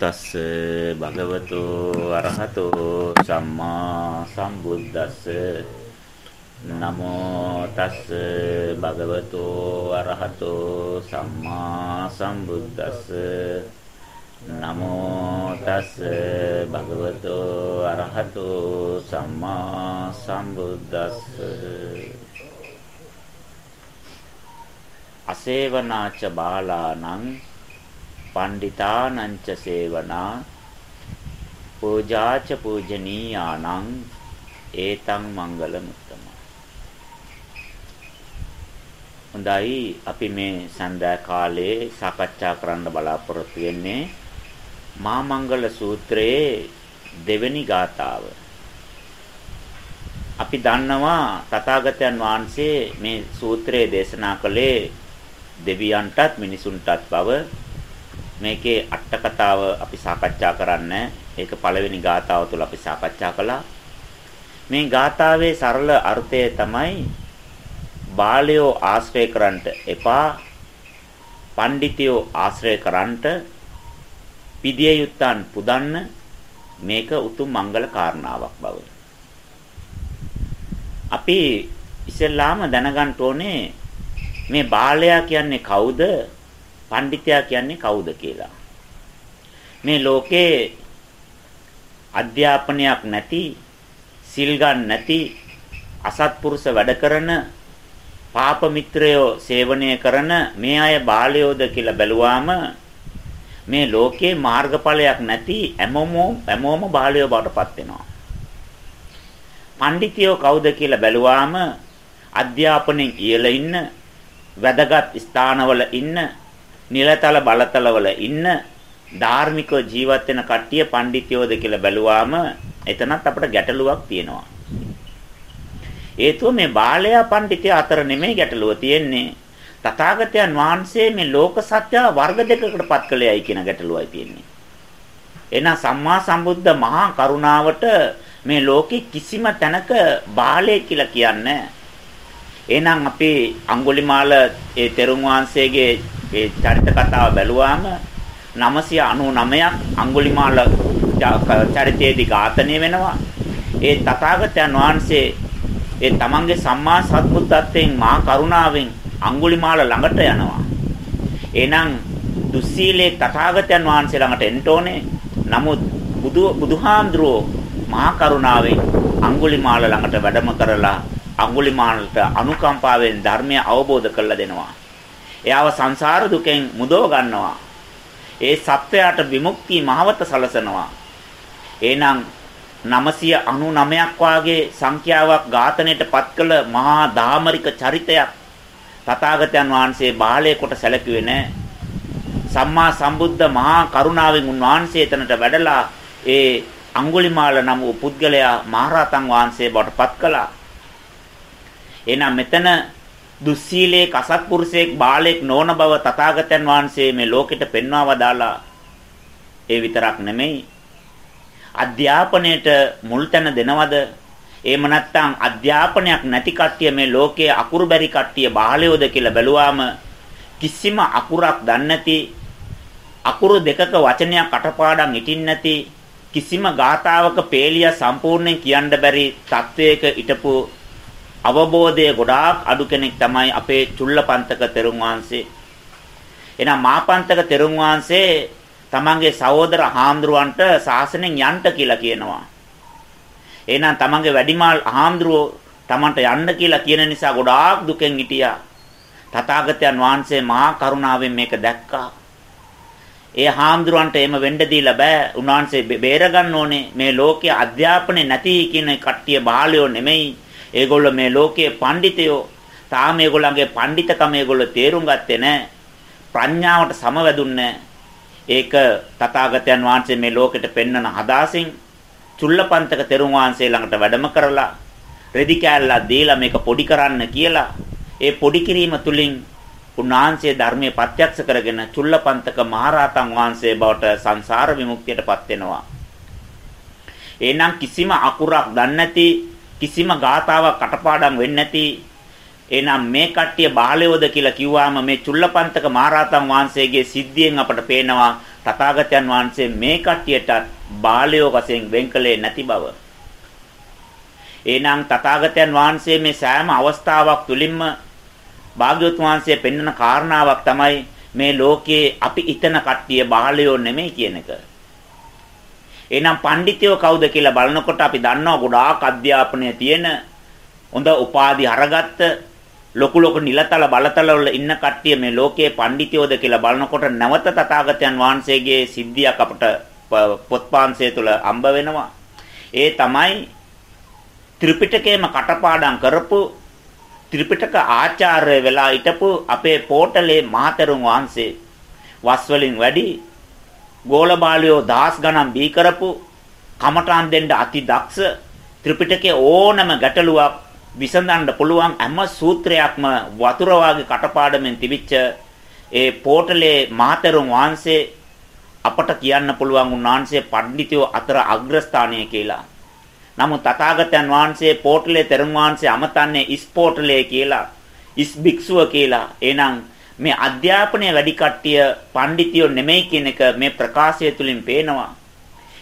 තස්ස භගවතු අරහතෝ සම්මා සම්බුද්දස්ස. නමෝ තස්ස භගවතු අරහතෝ සම්මා සම්බුද්දස්ස. නමෝ තස්ස භගවතු අරහතෝ සම්මා සම්බුද්දස්ස. අසේවනාච බාලානං පණ්ඩිතානංච සේවනා පූජාච පූජනීයානං ඒතං මංගල මුත්තම. හොඳයි අපි මේ සන්ධ්‍යා කාලේ සාකච්ඡා කරන්න බලාපොරොත්තු වෙන්නේ මා මංගල සූත්‍රයේ දෙවෙනි ගාථාව. අපි දන්නවා තථාගතයන් වහන්සේ මේ සූත්‍රයේ දේශනා කළේ දෙවියන්ටත් මිනිසුන්ටත් බව. මේකේ අට කතාව අපි සාකච්ඡා කරන්නේ. ඒක පළවෙනි ගාථාව තුළ අපි සාකච්ඡා කළා. මේ ගාථාවේ සරල අර්ථය තමයි බාලයෝ ආශ්‍රය කරන්නට එපා පඬිතියෝ ආශ්‍රය කරන්නට පිදිය යුත්තන් පුදන්න. මේක උතුම් මංගල කාරණාවක් බව අපි ඉස්සෙල්ලාම දැනගන්න ඕනේ මේ බාලයා කියන්නේ කවුද? පඬිතයා කියන්නේ කවුද කියලා. මේ ලෝකේ අධ්‍යාපනයක් නැති, සිල් නැති, අසත්පුරුෂ වැඩ කරන, පාප මිත්‍රයෝ සේවනය කරන මේ අය බාලයෝද කියලා බැලුවාම මේ ලෝකේ මාර්ගඵලයක් නැති හැමෝම හැමෝම බාලයෝ බවටපත් වෙනවා. පඬිතියෝ කවුද කියලා බැලුවාම අධ්‍යාපනයෙන් ඉහළ ඉන්න වැදගත් ස්ථානවල ඉන්න නිලතල බලතලවල ඉන්න ධාර්මිකව ජීවත් වෙන කට්ටිය පඬිතියෝද කියලා බැලුවාම එතනත් අපිට ගැටලුවක් තියෙනවා. හේතුව මේ බාලයා පඬිතිය අතර නෙමෙයි ගැටලුව තියෙන්නේ. තථාගතයන් වහන්සේ මේ ලෝක සත්‍ය වර්ග දෙකකට පත් කළේයි කියන ගැටලුවයි තියෙන්නේ. එහෙනම් සම්මා සම්බුද්ධ මහා කරුණාවට මේ ලෝකේ කිසිම තැනක බාලයෙක් කියලා කියන්නේ එහෙනම් අපි අඟුලිමාල ඒ තෙරුන් වහන්සේගේ ඒ චරිත කතාව බැලුවාම 999ක් අඟුලිමාල චරිතයේදී ඝාතනය වෙනවා. ඒ තථාගතයන් වහන්සේ ඒ තමන්ගේ සම්මා සත්බුද්ධත්වයෙන් මා කරුණාවෙන් අඟුලිමාල ළඟට යනවා. එහෙනම් දුස්සීලේ තථාගතයන් වහන්සේ ළඟට එන්න ඕනේ. නමුත් බුදු බුදුහාඳුරෝ මහා කරුණාවෙන් අඟුලිමාල ළඟට වැඩම කරලා අඟුලිමාලට අනුකම්පාවෙන් ධර්මය අවබෝධ කරලා දෙනවා. එයාව සංසාර දුකෙන් මුදව ගන්නවා. ඒ සත්වයාට විමුක්තිය මහවත සලසනවා. එහෙනම් 999ක් වාගේ සංඛ්‍යාවක් ඝාතනයට පත් කළ මහා දාමරික චරිතයක් තථාගතයන් වහන්සේ බාලයේ කොට සැලකුවේ නැහැ. සම්මා සම්බුද්ධ මහා කරුණාවෙන් උන්වහන්සේ එතනට වැඩලා ඒ අඟුලිමාල නම් වූ පුද්ගලයා මහරහතන් වහන්සේ බවට පත් කළා. එහෙනම් මෙතන දුස්සීලේ කසත්පුරුෂයෙක් බාලයෙක් නොවන බව තථාගතයන් වහන්සේ මේ ලෝකෙට පෙන්වා වදාලා ඒ විතරක් නෙමෙයි. අධ්‍යාපනයේට මුල් තැන දෙනවද? එහෙම නැත්නම් අධ්‍යාපනයක් නැති කට්ටිය මේ ලෝකයේ අකුරු බැරි කට්ටිය බාලයෝද කියලා බැලුවාම කිසිම අකුරක් දන්නේ නැති අකුරු දෙකක වචනයක් අටපාඩම් ඉටින් නැති කිසිම ගාතාවක පේලිය සම්පූර්ණයෙන් කියන්න බැරි තත්වයක හිටපු අවබෝධය ගොඩාක් අඩු කෙනෙක් තමයි අපේ චුල්ලපන්තක තෙරුන් වහන්සේ. එහෙනම් මාපන්තක තෙරුන් වහන්සේ තමන්ගේ සහෝදර හාමුදුරුවන්ට ශාසනයෙන් යන්න කියලා කියනවා. එහෙනම් තමන්ගේ වැඩිමාල් හාමුදුරුවෝ තමන්ට යන්න කියලා කියන නිසා ගොඩාක් දුකෙන් හිටියා. තථාගතයන් වහන්සේ මහා කරුණාවෙන් මේක දැක්කා. ඒ හාමුදුරුවන්ට එහෙම වෙන්න දීලා බෑ. උන්වහන්සේ බේර ගන්න ඕනේ. මේ ලෝකයේ අධ්‍යාපනය නැති කියන කට්ටිය බාලයෝ නෙමෙයි. ඒගොල්ලෝ මේ ලෝකයේ පඬිතයෝ තාම ඒගොල්ලන්ගේ පඬිතකම ඒගොල්ලෝ තේරුම් ගත්තේ නැහැ. ප්‍රඥාවට සමවැදුන්නේ ඒක තථාගතයන් වහන්සේ මේ ලෝකෙට පෙන්වන හදාසින් චුල්ලපන්තක තෙරුන් වහන්සේ ළඟට වැඩම කරලා රෙදි කෑල්ලක් දීලා මේක පොඩි කරන්න කියලා ඒ පොඩි කිරීම තුලින් උන්වහන්සේ ධර්මයේ ප්‍රත්‍යක්ෂ කරගෙන චුල්ලපන්තක මහරහතන් වහන්සේ බවට සංසාර විමුක්තියටපත් වෙනවා. එහෙනම් කිසිම අකුරක් දන්නේ නැති කිසිම ගාතාවක් කටපාඩම් වෙන්නේ නැති එහෙනම් මේ කට්ටිය බාලයෝද කියලා කිව්වාම මේ චුල්ලපන්තක මහරහතන් වහන්සේගේ සිද්ධියෙන් අපට පේනවා තථාගතයන් වහන්සේ මේ කට්ටියට බාලයෝ වශයෙන් වෙන්කලේ නැති බව. එහෙනම් තථාගතයන් වහන්සේ මේ සෑම අවස්ථාවක් තුලින්ම භාග්‍යවතුන් වහන්සේ පෙන්වන කාරණාවක් තමයි මේ ලෝකයේ අපි ිතන කට්ටිය බාලයෝ නෙමෙයි කියන එක. එහෙනම් පඬිතියෝ කවුද කියලා බලනකොට අපි දන්නවා ගොඩාක් අධ්‍යාපනය තියෙන හොඳ උපාධි අරගත්ත ලොකු ලොකු නිලතල බලතල වල ඉන්න කට්ටිය මේ ලෝකයේ පඬිතියෝද කියලා බලනකොට නැවත තථාගතයන් වහන්සේගේ සිද්ධියක් අපට පොත්පාන්සය තුල අම්බ වෙනවා. ඒ තමයි ත්‍රිපිටකයේම කටපාඩම් කරපු ත්‍රිපිටක ආචාර්ය වෙලා හිටපු අපේ පෝටලේ මහතෙරුන් වහන්සේ වස් වලින් වැඩි ගෝලබාලියෝ දහස් ගණන් බී කරපු කමඨාන් දෙන්න අති දක්ෂ ත්‍රිපිටකයේ ඕනම ගැටලුවක් විසඳන්න පුළුවන් හැම සූත්‍රයක්ම වතුර වාගේ කටපාඩමින් තිබිච්ච ඒ පෝටලේ මහතෙරුන් වහන්සේ අපට කියන්න පුළුවන් උන්වහන්සේ පඬිතුයෝ අතර අග්‍රස්ථානය කියලා. නමුත් තථාගතයන් වහන්සේ පෝටලේ තෙරුන් වහන්සේ අමතන්නේ ඉස් පෝටලේ කියලා, ඉස් භික්ෂුව කියලා. එහෙනම් මේ අධ්‍යාපනය වැඩි කට්ටිය පඬිතියෝ නෙමෙයි කියන එක මේ ප්‍රකාශය තුලින් පේනවා.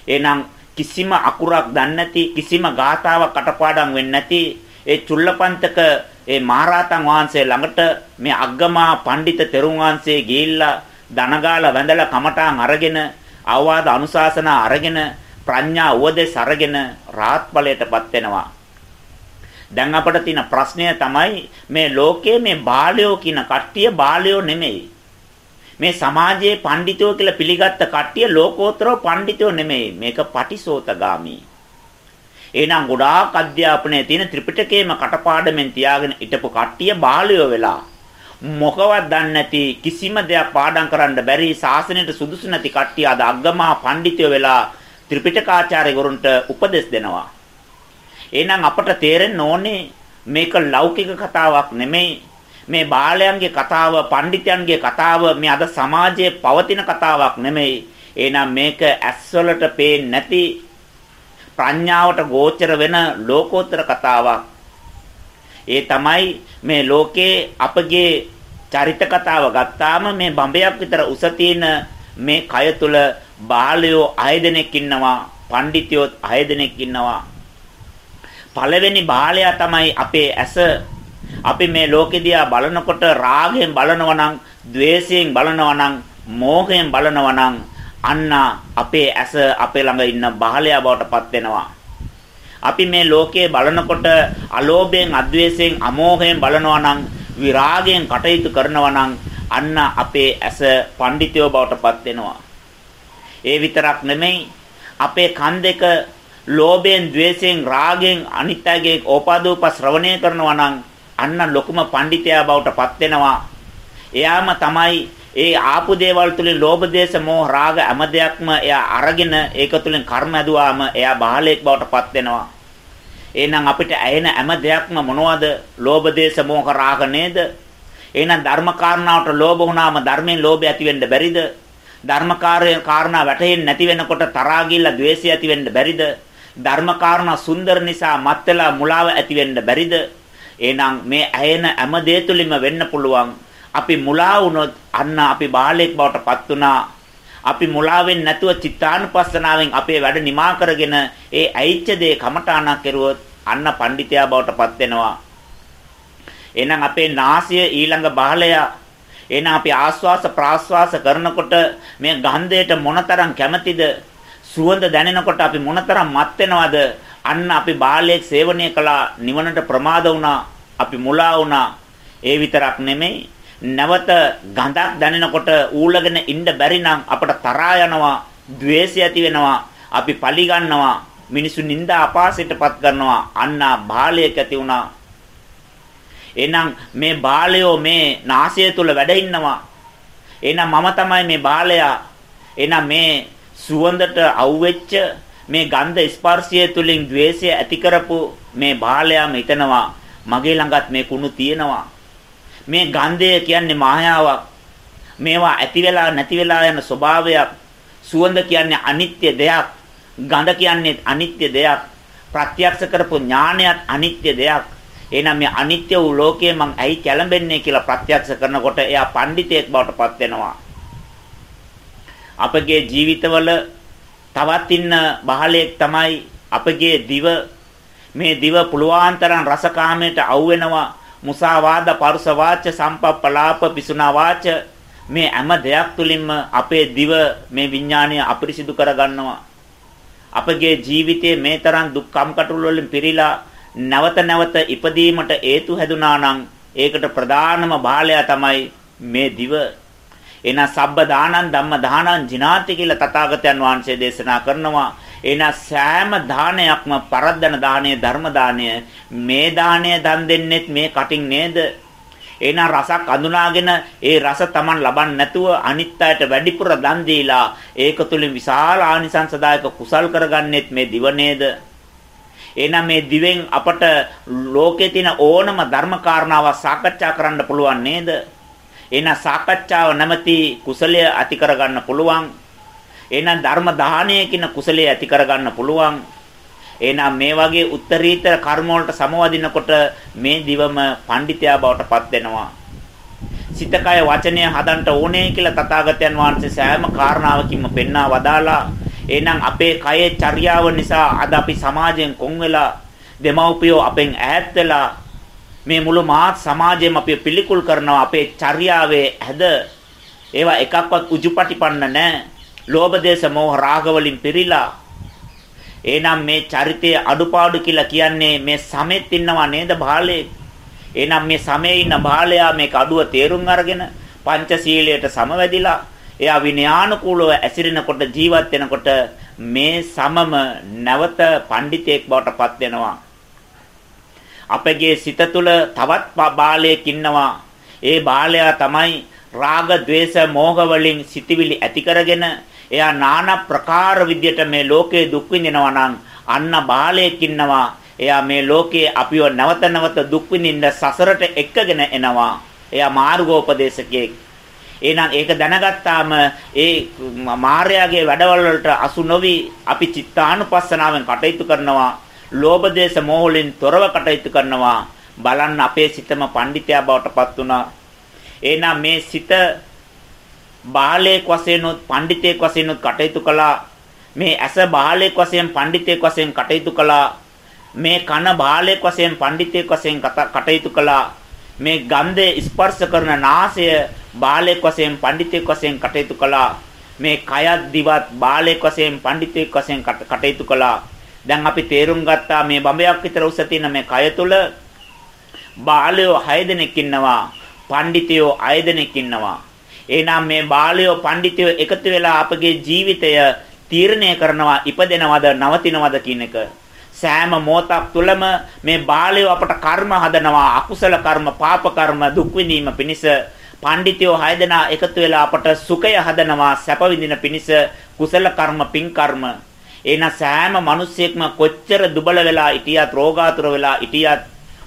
එහෙනම් කිසිම අකුරක් දන්නේ නැති කිසිම ගාතාවක් කටපාඩම් වෙන්නේ නැති ඒ චුල්ලපන්තක ඒ මහරහතන් වහන්සේ ළඟට මේ අග්ගමා පඬිත තෙරුන් වහන්සේ ගිහිල්ලා දනගාලා වැඳලා කමඨාන් අරගෙන අවවාද අනුශාසනා අරගෙන ප්‍රඥා උවදෙස් අරගෙන රාහත් ඵලයටපත් වෙනවා. දැන් අපිට තියෙන ප්‍රශ්නය තමයි මේ ලෝකයේ මේ බාලයෝ කියන කට්ටිය බාලයෝ නෙමෙයි. මේ සමාජයේ පඬිතෝ කියලා පිළිගත්ත කට්ටිය ලෝකෝත්තරව පඬිතෝ නෙමෙයි. මේක පටිසෝතගාමි. එහෙනම් ගොඩාක් අධ්‍යාපනයේ තියෙන ත්‍රිපිටකයේම කටපාඩමෙන් තියාගෙන හිටපු කට්ටිය බාලයෝ වෙලා මොකවත් දන්නේ නැති කිසිම දෙයක් පාඩම් කරන්න බැරි ශාසනයට සුදුසු නැති කට්ටිය අද අග්ගමහා පඬිතුයෝ වෙලා ත්‍රිපිටකාචාර්යවරුන්ට උපදෙස් දෙනවා. එහෙනම් අපට තේරෙන්න ඕනේ මේක ලෞකික කතාවක් නෙමෙයි. මේ බාලයන්ගේ කතාව, පඬිතයන්ගේ කතාව මේ අද සමාජයේ පවතින කතාවක් නෙමෙයි. එහෙනම් මේක ඇස්වලට පේන්නේ නැති ප්‍රඥාවට ගෝචර වෙන ලෝකෝත්තර කතාවක්. ඒ තමයි මේ ලෝකේ අපගේ චරිත කතාව ගත්තාම මේ බඹයක් විතර උස තියෙන මේ කය තුල බාලයෝ 6 දෙනෙක් ඉන්නවා පඬිතියෝ 6 දෙනෙක් ඉන්නවා පළවෙනි බාලයා තමයි අපේ ඇස අපි මේ ලෝකෙ දිහා බලනකොට රාගයෙන් බලනවා නම් ద్వේෂයෙන් බලනවා නම් මෝහයෙන් බලනවා නම් අන්න අපේ ඇස අපේ ළඟ ඉන්න බාලයා බවට පත් වෙනවා අපි මේ ලෝකයේ බලනකොට අලෝභයෙන්, අද්වේෂයෙන්, අමෝහයෙන් බලනවා නම් විරාගයෙන් කටයුතු කරනවා නම් අන්න අපේ ඇස පඬිතයෝ බවට පත් වෙනවා. ඒ විතරක් නෙමෙයි අපේ කන් දෙක ලෝභයෙන්, ద్వේෂයෙන්, රාගයෙන් අනිත්‍යයේ ඕපාදූප ශ්‍රවණය කරනවා නම් අන්න ලොකුම පඬිතයා බවට පත් වෙනවා. එයාම තමයි ඒ ආපු දේවල් තුලින් ලෝභ දේශ මොහ රාග හැම දෙයක්ම එයා අරගෙන ඒක තුලින් කර්ම ඇදුවාම එයා බාලයෙක් බවට පත් වෙනවා. එහෙනම් අපිට ඇයෙන හැම දෙයක්ම මොනවද? ලෝභ දේශ මොහ රාග නේද? එහෙනම් ධර්ම කාරණාවට ලෝභ වුණාම ධර්මයෙන් ලෝභය ඇති වෙන්න බැරිද? ධර්ම කාරණා වැටහෙන්නේ නැති වෙනකොට තරහා ගිල්ල ද්වේෂය ඇති වෙන්න බැරිද? ධර්ම කාරණා සුන්දර නිසා මත් වෙලා මුලාව ඇති වෙන්න බැරිද? එහෙනම් මේ ඇයෙන හැම දෙය තුලින්ම වෙන්න පුළුවන් අපි මුලා වුණොත් අන්න අපි බාලයෙක් බවට පත් වුණා. අපි මුලාවෙන් නැතුව චිත්තානුපස්සනාවෙන් අපේ වැඩ නිමා කරගෙන ඒ ඇයිච්ච දේ කමඨාණක් කෙරුවොත් අන්න පඬිතයා බවට පත් වෙනවා. එහෙනම් අපේ නාසය ඊළඟ බාලය එහෙනම් අපි ආස්වාස ප්‍රාස්වාස කරනකොට මේ ගන්ධයට මොනතරම් කැමතිද සුවඳ දැනෙනකොට අපි මොනතරම් මත් වෙනවද? අන්න අපි බාලයේ සේවනය කළා නිවනට ප්‍රමාද වුණා, අපි මුලා වුණා. ඒ විතරක් නෙමෙයි නැවත ගඳක් දැනෙනකොට ඌලගෙන ඉන්න බැරි නම් අපට තරහා යනවා, द्वේෂය ඇති වෙනවා, අපි පලි ගන්නවා, මිනිසු නිନ୍ଦා අපාසයටපත් කරනවා. අන්න බාලයක ඇති වුණා. එහෙනම් මේ බාලයෝ මේ નાසය තුල වැඩ ඉන්නවා. එහෙනම් මම තමයි මේ බාලයා. එහෙනම් මේ සුවඳට අවුෙච්ච මේ ගන්ධ ස්පර්ශය තුලින් द्वේෂය ඇති කරපු මේ බාලයාම හිතනවා මගේ ළඟත් මේ කුණු තියෙනවා මේ ගන්ධය කියන්නේ මායාවක්. මේවා ඇති වෙලා නැති වෙලා යන ස්වභාවයක්. සුවඳ කියන්නේ අනිත්‍ය දෙයක්. ගඳ කියන්නේ අනිත්‍ය දෙයක්. ප්‍රත්‍යක්ෂ කරපු ඥානයත් අනිත්‍ය දෙයක්. එහෙනම් මේ අනිත්‍ය වූ ලෝකයේ මං ඇයි කැළඹෙන්නේ කියලා ප්‍රත්‍යක්ෂ කරනකොට එයා පඬිතෙක් බවට පත් වෙනවා. අපගේ ජීවිතවල තවත් ඉන්න බහලයක් තමයි අපගේ දිව. මේ දිව පුලුවන් තරම් රසකාමයට අවු වෙනවා මුසාවාද පරුස වාච සම්පප්පලාප පිසුනා වාච. මේ හැම දෙයක් තුලින්ම අපේ දිව මේ විඥාණය අපිරිසිදු කරගන්නවා. අපගේ ජීවිතයේ මේ තරම් දුක් කම්කටොළු වලින් පිරීලා නැවත නැවත ඉපදීමට හේතු හැදුනා නම් ඒකට ප්‍රධානම බාලය තමයි මේ දිව. එන සබ්බ දානං ධම්ම දානං ජිනාති කියලා තථාගතයන් වහන්සේ දේශනා කරනවා. එන සෑම දානයක්ම පරද්දන දාණය ධර්ම දාණය මේ දාණය දන් දෙන්නෙත් මේ කටින් නේද? එන රසක් අඳුනාගෙන ඒ රස Taman ලබන්නේ නැතුව අනිත් අයට වැඩිපුර දන් දීලා ඒක තුලින් විශාල ආනිසංසදායක කුසල් කරගන්නෙත් මේ දිව නේද? එහෙනම් මේ දිවෙන් අපට ලෝකේ තියෙන ඕනම ධර්ම කාරණාවක් සාකච්ඡා කරන්න පුළුවන් නේද? එහෙනම් සාකච්ඡාව නැමැති කුසලය ඇති කරගන්න පුළුවන්. එහෙනම් ධර්ම දාහණය කියන කුසලය ඇති කරගන්න පුළුවන්. එහෙනම් මේ වගේ උත්තරීතර කර්ම වලට සමවදිනකොට මේ දිවම පඬිතයා බවට පත් වෙනවා. සිතකය වචනය හදන්න ඕනේ කියලා තථාගතයන් වහන්සේ සෑම කාරණාවකින්ම පෙන්වා වදාලා එහෙනම් අපේ කයේ චර්යාව නිසා අද අපි සමාජයෙන් කොන් වෙලා දෙමව්පියෝ අපෙන් ඈත් වෙලා මේ මුළු මාත් සමාජයම අපි පිළිකුල් කරනවා අපේ චර්යාවේ හැද ඒවා එකක්වත් උජුපටිපන්න නැහැ. ලෝභ දේශ මොහ රාග වලින් පිරීලා එහෙනම් මේ චරිතයේ අඩුපාඩු කියලා කියන්නේ මේ සමෙත් ඉන්නවා නේද බාලේ එහෙනම් මේ සමේ ඉන්න බාලයා මේක අඩුව තේරුම් අරගෙන පංචශීලයට සමවැදිලා එයා විනයානුකූලව ඇසිරෙනකොට ජීවත් වෙනකොට මේ සමම නැවත පඬිතෙක් බවට පත් වෙනවා. අපගේ සිත තුළ තවත් බාලයක් ඉන්නවා. ඒ බාලයා තමයි රාග, ద్వේස, මෝහ වලින් සිටිවිලි ඇති කරගෙන එයා নানা ප්‍රකාර විදියට මේ ලෝකේ දුක් විඳිනවා නම් අන්න බාලයෙක් ඉන්නවා. එයා මේ ලෝකයේ අපිව නැවත නැවත දුක් විඳින්න සසරට එක්කගෙන එනවා. එයා මාර්ගෝපදේශකයෙක්. එහෙනම් ඒක දැනගත්තාම ඒ මාර්යාගේ වැඩවල වලට අසු නොවි අපි චිත්තානුපස්සනාවෙන් කටයුතු කරනවා. ලෝභ දේශ මොහොලින් තොරව කටයුතු කරනවා. බලන්න අපේ සිතම පඬිතයා බවට පත් වුණා. එහෙනම් මේ සිත බාලයෙක් වශයෙන් උත් පඬිතෙක් වශයෙන් උත් කටයුතු කළා. මේ ඇස බාලයෙක් වශයෙන් පඬිතෙක් වශයෙන් කටයුතු කළා. මේ කන බාලයෙක් වශයෙන් පඬිතෙක් වශයෙන් කටයුතු කළා. මේ ගන්ධය ස්පර්ශ කරන නාසය බාලයෙක් වශයෙන් පඬිතෙක් වශයෙන් කටයුතු කළා. මේ කයත් දිවත් බාලයෙක් වශයෙන් පඬිතෙක් වශයෙන් කටයුතු කළා. දැන් අපි තේරුම් ගත්තා මේ බඹයක් විතර උස තියෙන මේ කය තුල බාලයෝ 6 දෙනෙක් ඉන්නවා. පඬිතයෝ 6 දෙනෙක් ඉන්නවා. එහෙනම් මේ බාලයෝ පඬිතයෝ එකතු වෙලා අපගේ ජීවිතය තීරණය කරනවා ඉපදෙනවද නවතිනවද කියන එක. සෑම මොහොතක් තුළම මේ බාලය අපට කර්ම හදනවා අකුසල කර්ම පාප කර්ම දුක් විඳීම පිණිස පඬිතියෝ හය දෙනා එකතු වෙලා අපට සුඛය හදනවා සැප විඳින පිණිස කුසල කර්ම පින් කර්ම එන සෑම මිනිසියෙක්ම කොච්චර දුබල වෙලා හිටියත් රෝගාතුර වෙලා හිටියත්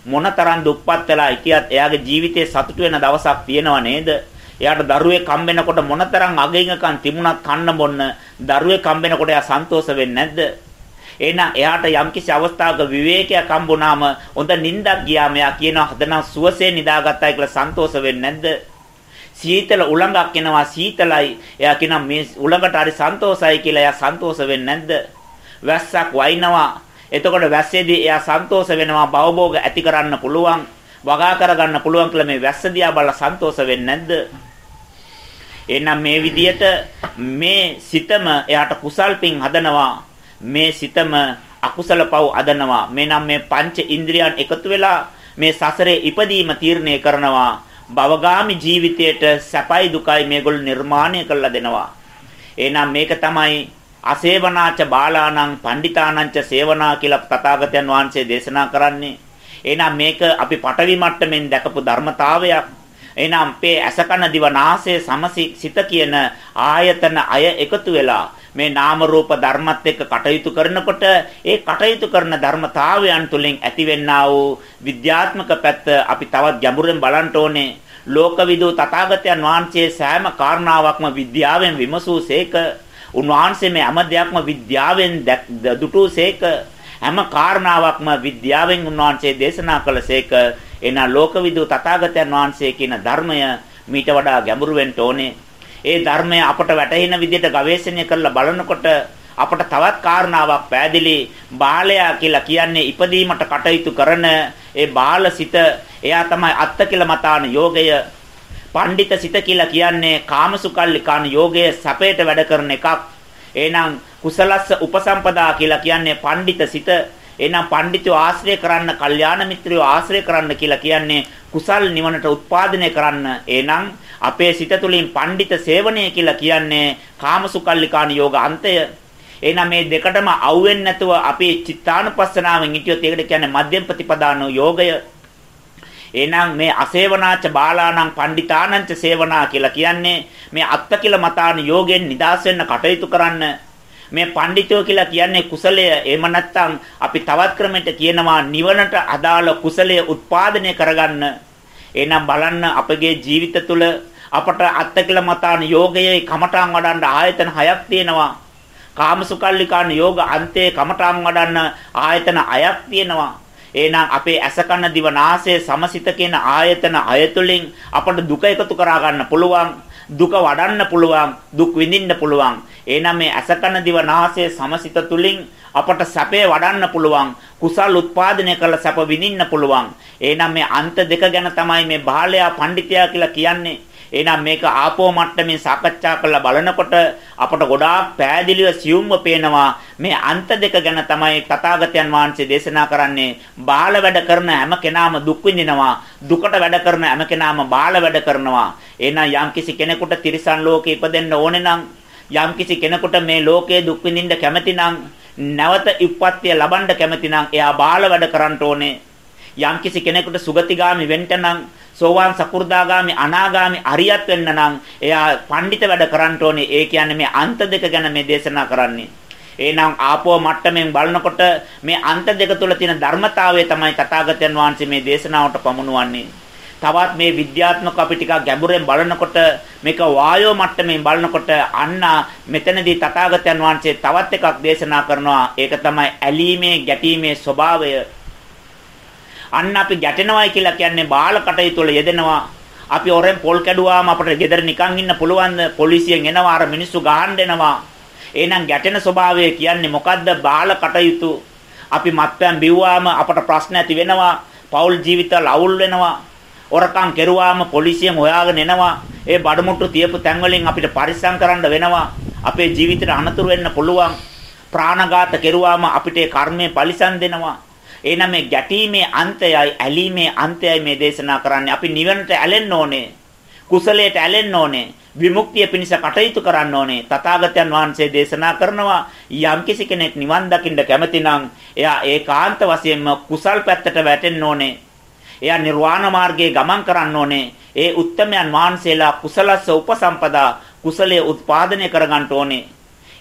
මොනතරම් දුප්පත් වෙලා හිටියත් එයාගේ ජීවිතේ සතුටු වෙන දවසක් තියෙනව නේද එයාට දරුවෙක් හම්බෙනකොට මොනතරම් අගින්කම් තිබුණත් කන්න බොන්න දරුවෙක් හම්බෙනකොට එයා සන්තෝෂ වෙන්නේ නැද්ද එහෙනම් එයාට යම්කිසි අවස්ථාවක විවේකයක් හම්බුනාම හොඳ නිින්දක් ගියාම එයා කියනවා හදනම් සුවසේ නිදාගත්තයි කියලා සන්තෝෂ වෙන්නේ නැද්ද? සීතල උලඟක් එනවා සීතලයි. එයා කියනවා මේ උලඟට හරි සන්තෝෂයි කියලා එයා සන්තෝෂ වෙන්නේ නැද්ද? වැස්සක් වයින්නවා. එතකොට වැස්සේදී එයා සන්තෝෂ වෙනවා භවභෝග ඇති කරන්න පුළුවන්. වගා කරගන්න පුළුවන් කියලා මේ වැස්ස දිහා බලලා සන්තෝෂ වෙන්නේ නැද්ද? එහෙනම් මේ විදියට මේ සිතම එයාට කුසල් පිං හදනවා මේ සිතම අකුසල පව් අදනවා. මේනම් මේ පංච ඉන්ද්‍රියන් එකතු වෙලා මේ සසරේ ඉපදීම තීරණය කරනවා. භවගාමි ජීවිතයට සැපයි දුකයි මේගොල්ලෝ නිර්මාණය කරලා දෙනවා. එහෙනම් මේක තමයි අසේවනාච බාලාණං පණ්ඩිතානංච සේවනා කියලා තථාගතයන් වහන්සේ දේශනා කරන්නේ. එහෙනම් මේක අපි පටවි මට්ටමින් දැකපු ධර්මතාවයක්. එහෙනම් අපේ අසකන දිව නාසය සමසිත කියන ආයතන අය එකතු වෙලා මේ නාම රූප ධර්මත් එක්ක කටයුතු කරනකොට ඒ කටයුතු කරන ධර්මතාවයන් තුළින් ඇතිවෙනා වූ විද්‍යාත්මක පැත්ත අපි තවත් ගැඹුරින් බලන්න ඕනේ. ලෝකවිදු තථාගතයන් වහන්සේ සෑම කාරණාවක්ම විද්‍යාවෙන් විමසූසේක. උන්වහන්සේ මේ හැම දෙයක්ම විද්‍යාවෙන් දුටුසේක. හැම කාරණාවක්ම විද්‍යාවෙන් උන්වහන්සේ දේශනා කළසේක. එන ලෝකවිදු තථාගතයන් වහන්සේ කියන ධර්මය මීට වඩා ගැඹුරු වෙන්න ඕනේ. ඒ ධර්මය අපට වැටහෙන විදිහට ගවේෂණය කරලා බලනකොට අපට තවත් කාරණාවක් පැහැදිලි බාලයා කියලා කියන්නේ ඉපදීමට කටයුතු කරන ඒ බාලසිත එයා තමයි අත්තකිලමතාන යෝගය. පණ්ඩිත සිත කියලා කියන්නේ කාමසුකල්ලිකාන යෝගයේ සැපයට වැඩ කරන එකක්. එහෙනම් කුසලස්ස උපසම්පදා කියලා කියන්නේ පණ්ඩිත සිත. එහෙනම් පඬිතුෝ ආශ්‍රය කරන්න, කල්යාණ මිත්‍රයෝ ආශ්‍රය කරන්න කියලා කියන්නේ කුසල් නිවනට උත්පාදනය කරන්න. එහෙනම් අපේ සිත තුළින් පඬිත සේවනය කියලා කියන්නේ කාමසුකල්ලිකාන යෝග අන්තය. එහෙනම් මේ දෙකටම අවුෙන්නේ නැතුව අපේ චිත්තානුපස්සනාවෙන් හිටියොත් ඒකට කියන්නේ මධ්‍යම ප්‍රතිපදාන යෝගය. එහෙනම් මේ අසේවනාච බාලාණං පණ්ඩිතානංච සේවනා කියලා කියන්නේ මේ අත්ත කියලා මතාන යෝගෙන් නිදාස් වෙන්න කටයුතු කරන්න මේ පඬිතුෝ කියලා කියන්නේ කුසලය. එහෙම නැත්නම් අපි තවත් ක්‍රමයකට කියනවා නිවනට අදාළ කුසලය උත්පාදනය කරගන්න. එහෙනම් බලන්න අපගේ ජීවිත තුළ අපට අත්තකල මතාන යෝගයේ කමඨාන් වඩන්න ආයතන හයක් තියෙනවා. කාමසුකල්ලිකාන යෝග අන්තයේ කමඨාන් වඩන්න ආයතන හයක් තියෙනවා. එහෙනම් අපේ ඇස කන දිව නාසය සමසිත කියන ආයතන අය තුලින් අපට දුක එකතු කරා ගන්න පුළුවන්. දුක වඩන්න පුළුවන් දුක් විඳින්න පුළුවන් එහෙනම් මේ අසකන දිව නාසය සමසිත තුලින් අපට සැපේ වඩන්න පුළුවන් කුසල් උත්පාදනය කරලා සැප විඳින්න පුළුවන්. එහෙනම් මේ අන්ත දෙක ගැන තමයි මේ බාලයා පඬිතියා කියලා කියන්නේ. එහෙනම් මේක ආපෝ මට්ටමින් සාකච්ඡා කරලා බලනකොට අපට ගොඩාක් පෑදිලිව සියුම්ව පේනවා. මේ අන්ත දෙක ගැන තමයි තථාගතයන් වහන්සේ දේශනා කරන්නේ. බාල වැඩ කරන හැම කෙනාම දුක් විඳිනවා. දුකට වැඩ කරන හැම කෙනාම බාල වැඩ කරනවා. එහෙනම් යම්කිසි කෙනෙකුට තිරිසන් ලෝකේ ඉපදෙන්න ඕනේ නම් යම්කිසි කෙනෙකුට මේ ලෝකයේ දුක් විඳින්න කැමති නම් නැවත උප්පත්තිය ලබන්න කැමති නම් එයා බාල වැඩ කරන්න ඕනේ යම්කිසි කෙනෙකුට සුගතිගාමි වෙන්න නම් සෝවාන් සකු르දාගාමි අනාගාමි අරියත් වෙන්න නම් එයා පඬිත වැඩ කරන්න ඕනේ. ඒ කියන්නේ මේ අන්ත දෙක ගැන මේ දේශනා කරන්නේ. එහෙනම් ආපෝ මට්ටමින් බලනකොට මේ අන්ත දෙක තුල තියෙන ධර්මතාවය තමයි තථාගතයන් වහන්සේ මේ දේශනාවට පමුණුවන්නේ. තවත් මේ විද්‍යාත්මක අපි ටිකක් ගැඹුරෙන් බලනකොට මේක වායෝ මට්ටමින් බලනකොට අන්න මෙතනදී තථාගතයන් වහන්සේ තවත් එකක් දේශනා කරනවා. ඒක තමයි ඇලීමේ ගැටීමේ ස්වභාවය. අන්න අපි ගැටෙනවයි කියලා කියන්නේ බාල කටයුතු වල යෙදෙනවා. අපි ඔරෙන් පොල් කැඩුවාම අපිට ගෙදර නිකන් ඉන්න පුළුවන්ද? පොලිසියෙන් එනවා අර මිනිස්සු ගහන්න එනවා. එහෙනම් ගැටෙන ස්වභාවය කියන්නේ මොකද්ද? බාල කටයුතු. අපි මත්පැන් බිව්වාම අපට ප්‍රශ්න ඇති වෙනවා. පෞල් ජීවිතවල අවුල් වෙනවා. ඔරකම් කෙරුවාම පොලිසියෙන් හොයාගෙන එනවා. ඒ බඩමුට්ටු තියපු තැන් වලින් අපිට පරිස්සම් කරන්න වෙනවා. අපේ ජීවිතේට අනතුරු වෙන්න පුළුවන්. ප්‍රාණඝාත කෙරුවාම අපිට ඒ කර්මය පරිසම් දෙනවා. එහෙනම් මේ ගැටීමේ අන්තයයි ඇලීමේ අන්තයයි මේ දේශනා කරන්නේ. අපි නිවනට ඇලෙන්න ඕනේ. කුසලයට ඇලෙන්න ඕනේ. විමුක්තිය පිණිස කටයුතු කරන්න ඕනේ. තථාගතයන් වහන්සේ දේශනා කරනවා යම්කිසි කෙනෙක් නිවන් දකින්න කැමති නම් එයා ඒකාන්ත වශයෙන්ම කුසල් පැත්තට වැටෙන්න ඕනේ. එයා නිර්වාණ මාර්ගයේ ගමන් කරන්න ඕනේ. ඒ උත්තමයන් වහන්සේලා කුසලස්ස උපසම්පදා කුසලයේ උත්පාදනය කරගන්න ඕනේ.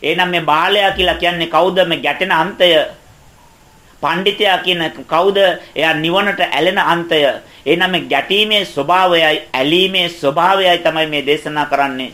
එහෙනම් මේ බාලයා කියලා කියන්නේ කවුද මේ ගැටෙන අන්තය පඬිතයා කියන කවුද? එයා නිවනට ඇලෙන අන්තය. එහෙනම් මේ ගැටීමේ ස්වභාවයයි ඇලීමේ ස්වභාවයයි තමයි මේ දේශනා කරන්නේ.